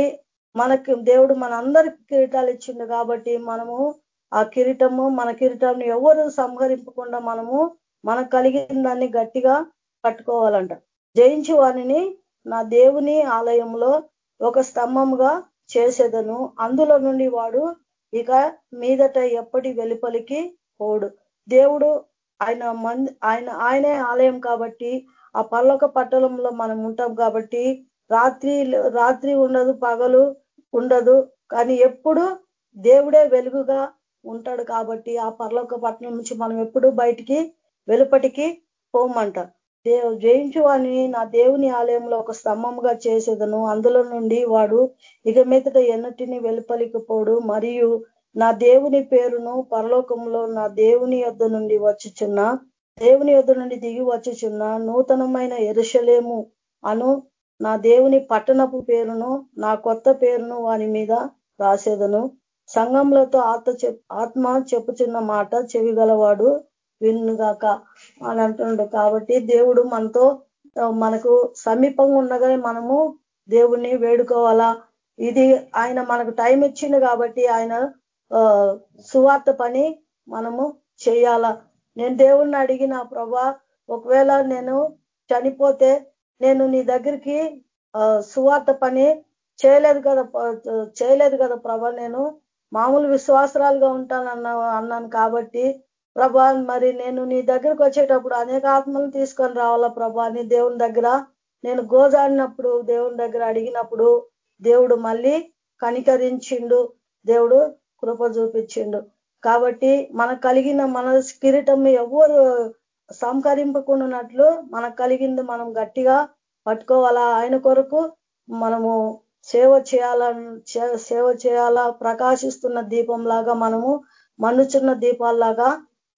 మనకి దేవుడు మన అందరికి కిరీటాలు ఇచ్చిండు కాబట్టి మనము ఆ కిరీటము మన కిరీటం ఎవరు సంహరింపకుండా మనము మనకు కలిగిన దాన్ని గట్టిగా పట్టుకోవాలంట. జయించి వాణిని నా దేవుని ఆలయంలో ఒక స్తంభంగా చేసేదను. అందులో నుండి వాడు ఇక మీదట ఎప్పటి వెలుపలికి పోడు. దేవుడు ఆయన మంది ఆయన ఆయనే ఆలయం కాబట్టి ఆ పర్లోక పట్టణంలో మనం ఉంటాం కాబట్టి రాత్రి రాత్రి ఉండదు పగలు ఉండదు కానీ ఎప్పుడు దేవుడే వెలుగుగా ఉంటాడు కాబట్టి ఆ పర్లోక పట్టణం నుంచి మనం ఎప్పుడు బయటికి వెలుపటికి పోమంట. దేవు జయించు అని నా దేవుని ఆలయంలో ఒక స్తంభంగా చేసేదను. అందులో నుండి వాడు ఇక మీదట ఎన్నటిని వెలుపలికపోడు. మరియు నా దేవుని పేరును పరలోకంలో నా దేవుని యొద్ధ నుండి వచ్చుచున్న. దేవుని యొద్ధ నుండి దిగి వచ్చుచున్న. నూతనమైన ఎరుషలేము అను నా దేవుని పట్టణపు పేరును నా కొత్త పేరును వాని మీద రాసేదను. సంఘంలతో ఆత్మ ఆత్మ చెప్పుచున్న మాట చెవిగలవాడు విన్నుగాక అని అంటుండు. కాబట్టి దేవుడు మనతో మనకు సమీపంగా ఉన్నగానే మనము దేవుణ్ణి వేడుకోవాలా? ఇది ఆయన మనకు టైం ఇచ్చింది కాబట్టి ఆయన సువార్త పని మనము చేయాలా? నేను దేవుణ్ణి అడిగిన ప్రభా ఒకవేళ నేను చనిపోతే నేను నీ దగ్గరికి సువార్త పని చేయలేదు కదా చేయలేదు కదా ప్రభా నేను మామూలు విశ్వాసరాలుగా ఉంటానన్నా అన్నాను కాబట్టి ప్రభా మరి నేను నీ దగ్గరికి వచ్చేటప్పుడు అనేక ఆత్మలు తీసుకొని రావాలా ప్రభా? నీ దేవుని దగ్గర నేను గోజాడినప్పుడు దేవుని దగ్గర అడిగినప్పుడు దేవుడు మళ్ళీ కనికరించిండు దేవుడు కృప చూపించిండు. కాబట్టి మనకు కలిగిన మన కిరీటం ఎవరు సంకరింపకున్నట్లు మనకు కలిగింది మనం గట్టిగా పట్టుకోవాలా? ఆయన కొరకు మనము సేవ చేయాలని సేవ చేయాలా? ప్రకాశిస్తున్న దీపంలాగా మనము మన్నుచున్న దీపాల్లాగా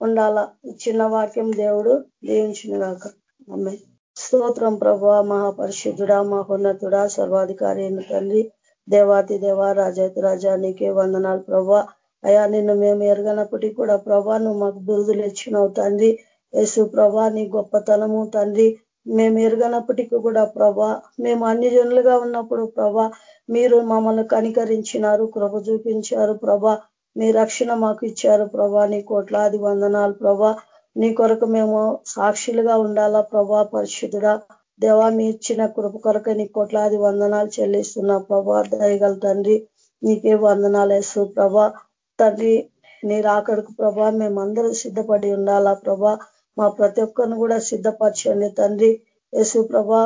ఉండాలా. చిన్న వాక్యం దేవుడు దీవించిన గాక. అమ్మే స్తోత్రం ప్రభా మహాపరిశుద్ధుడా మహోన్నతుడా సర్వాధికారి తండ్రి దేవాతి దేవ రాజాతి రాజా నీకే వందనాలు ప్రభా అయా నిన్ను మేము ఎరగనప్పటికీ కూడా ప్రభా నువ్వు మాకు బిరుదులు ఇచ్చినావు తండ్రి. యేసు ప్రభా నీ గొప్పతనము తండ్రి. మేము ఎరగనప్పటికీ కూడా ప్రభా మేము అన్ని జనులుగా ఉన్నప్పుడు ప్రభా మీరు మమ్మల్ని కనికరించినారు కృప చూపించారు ప్రభా మీ రక్షణ మాకు ఇచ్చారు ప్రభా నీ కోట్లాది వందనాలు ప్రభా. నీ కొరకు మేము సాక్షులుగా ఉండాలా ప్రభా పరిశుద్ధుడా. దేవా మీ ఇచ్చిన కృప కొరకు నీ కోట్లాది వందనాలు చెల్లిస్తున్నా ప్రభా. దయగల తండ్రి నీకే వందనాలు వేసు ప్రభా. తండ్రి నీ రాకడకు ప్రభా మేమందరూ సిద్ధపడి ఉండాలా ప్రభా. మా ప్రతి ఒక్కరిని కూడా సిద్ధపరచండి తండ్రి. యేసు ప్రభా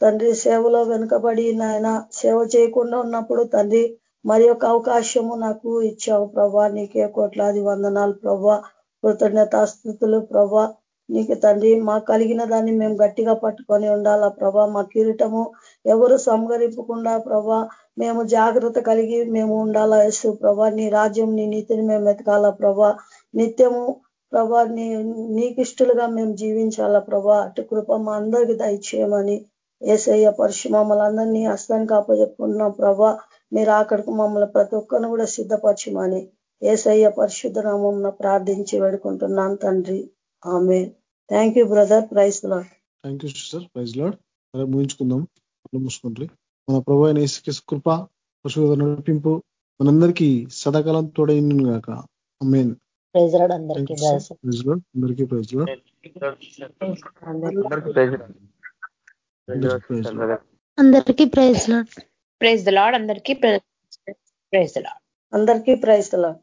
తండ్రి సేవలో వెనుకబడి నాయన సేవ చేయకుండా ఉన్నప్పుడు తండ్రి మరి యొక్క అవకాశము నాకు ఇచ్చావు ప్రభా. నీకే కోట్లాది వందనాలు ప్రభా. కృతజ్ఞతాస్థుతులు ప్రభా. నీకు తండ్రి మాకు కలిగిన దాన్ని మేము గట్టిగా పట్టుకొని ఉండాలా ప్రభా. మా కిరీటము ఎవరు సంగరింపకుండా ప్రభా మేము జాగ్రత్త కలిగి మేము ఉండాలా యశు ప్రభా. నీ రాజ్యం నీ నీతిని మేము ఎతకాలా ప్రభా. నిత్యము ప్రభా నీ నీకిష్టులుగా మేము జీవించాలా ప్రభా. అటు కృప మా అందరికీ దయచేయమని ఏసయ్య పరిశు మమ్మల్ని అందరినీ హస్తానికి అప్పచెప్పుకుంటున్నాం ప్రభా. మీరు అక్కడికి మమ్మల్ని ప్రతి ఒక్కరిని కూడా సిద్ధపరచమని ఏసయ్య పరిశుద్ధ నామం ప్రార్థించి వేడుకుంటున్నాను తండ్రి. ఆమె thank you brother praise Lord thank you sister praise Lord అలా ముగించుకుందాం. మూసుకుంటే మన ప్రభు అయిన కృప పశువు నడిపింపు మనందరికీ సదాకాలం తోడైన గాక. అమ్మేన్ ప్రైజ్ రాడ్ అందరికీ ప్రైజ్ లాడ్ అందరికీ ప్రైజ్ లాడ్ అందరికీ praise Lord praise the Lord అందరికీ ప్రైజ్ ద లాడ్ అందరికీ ప్రైజ్ లాడ్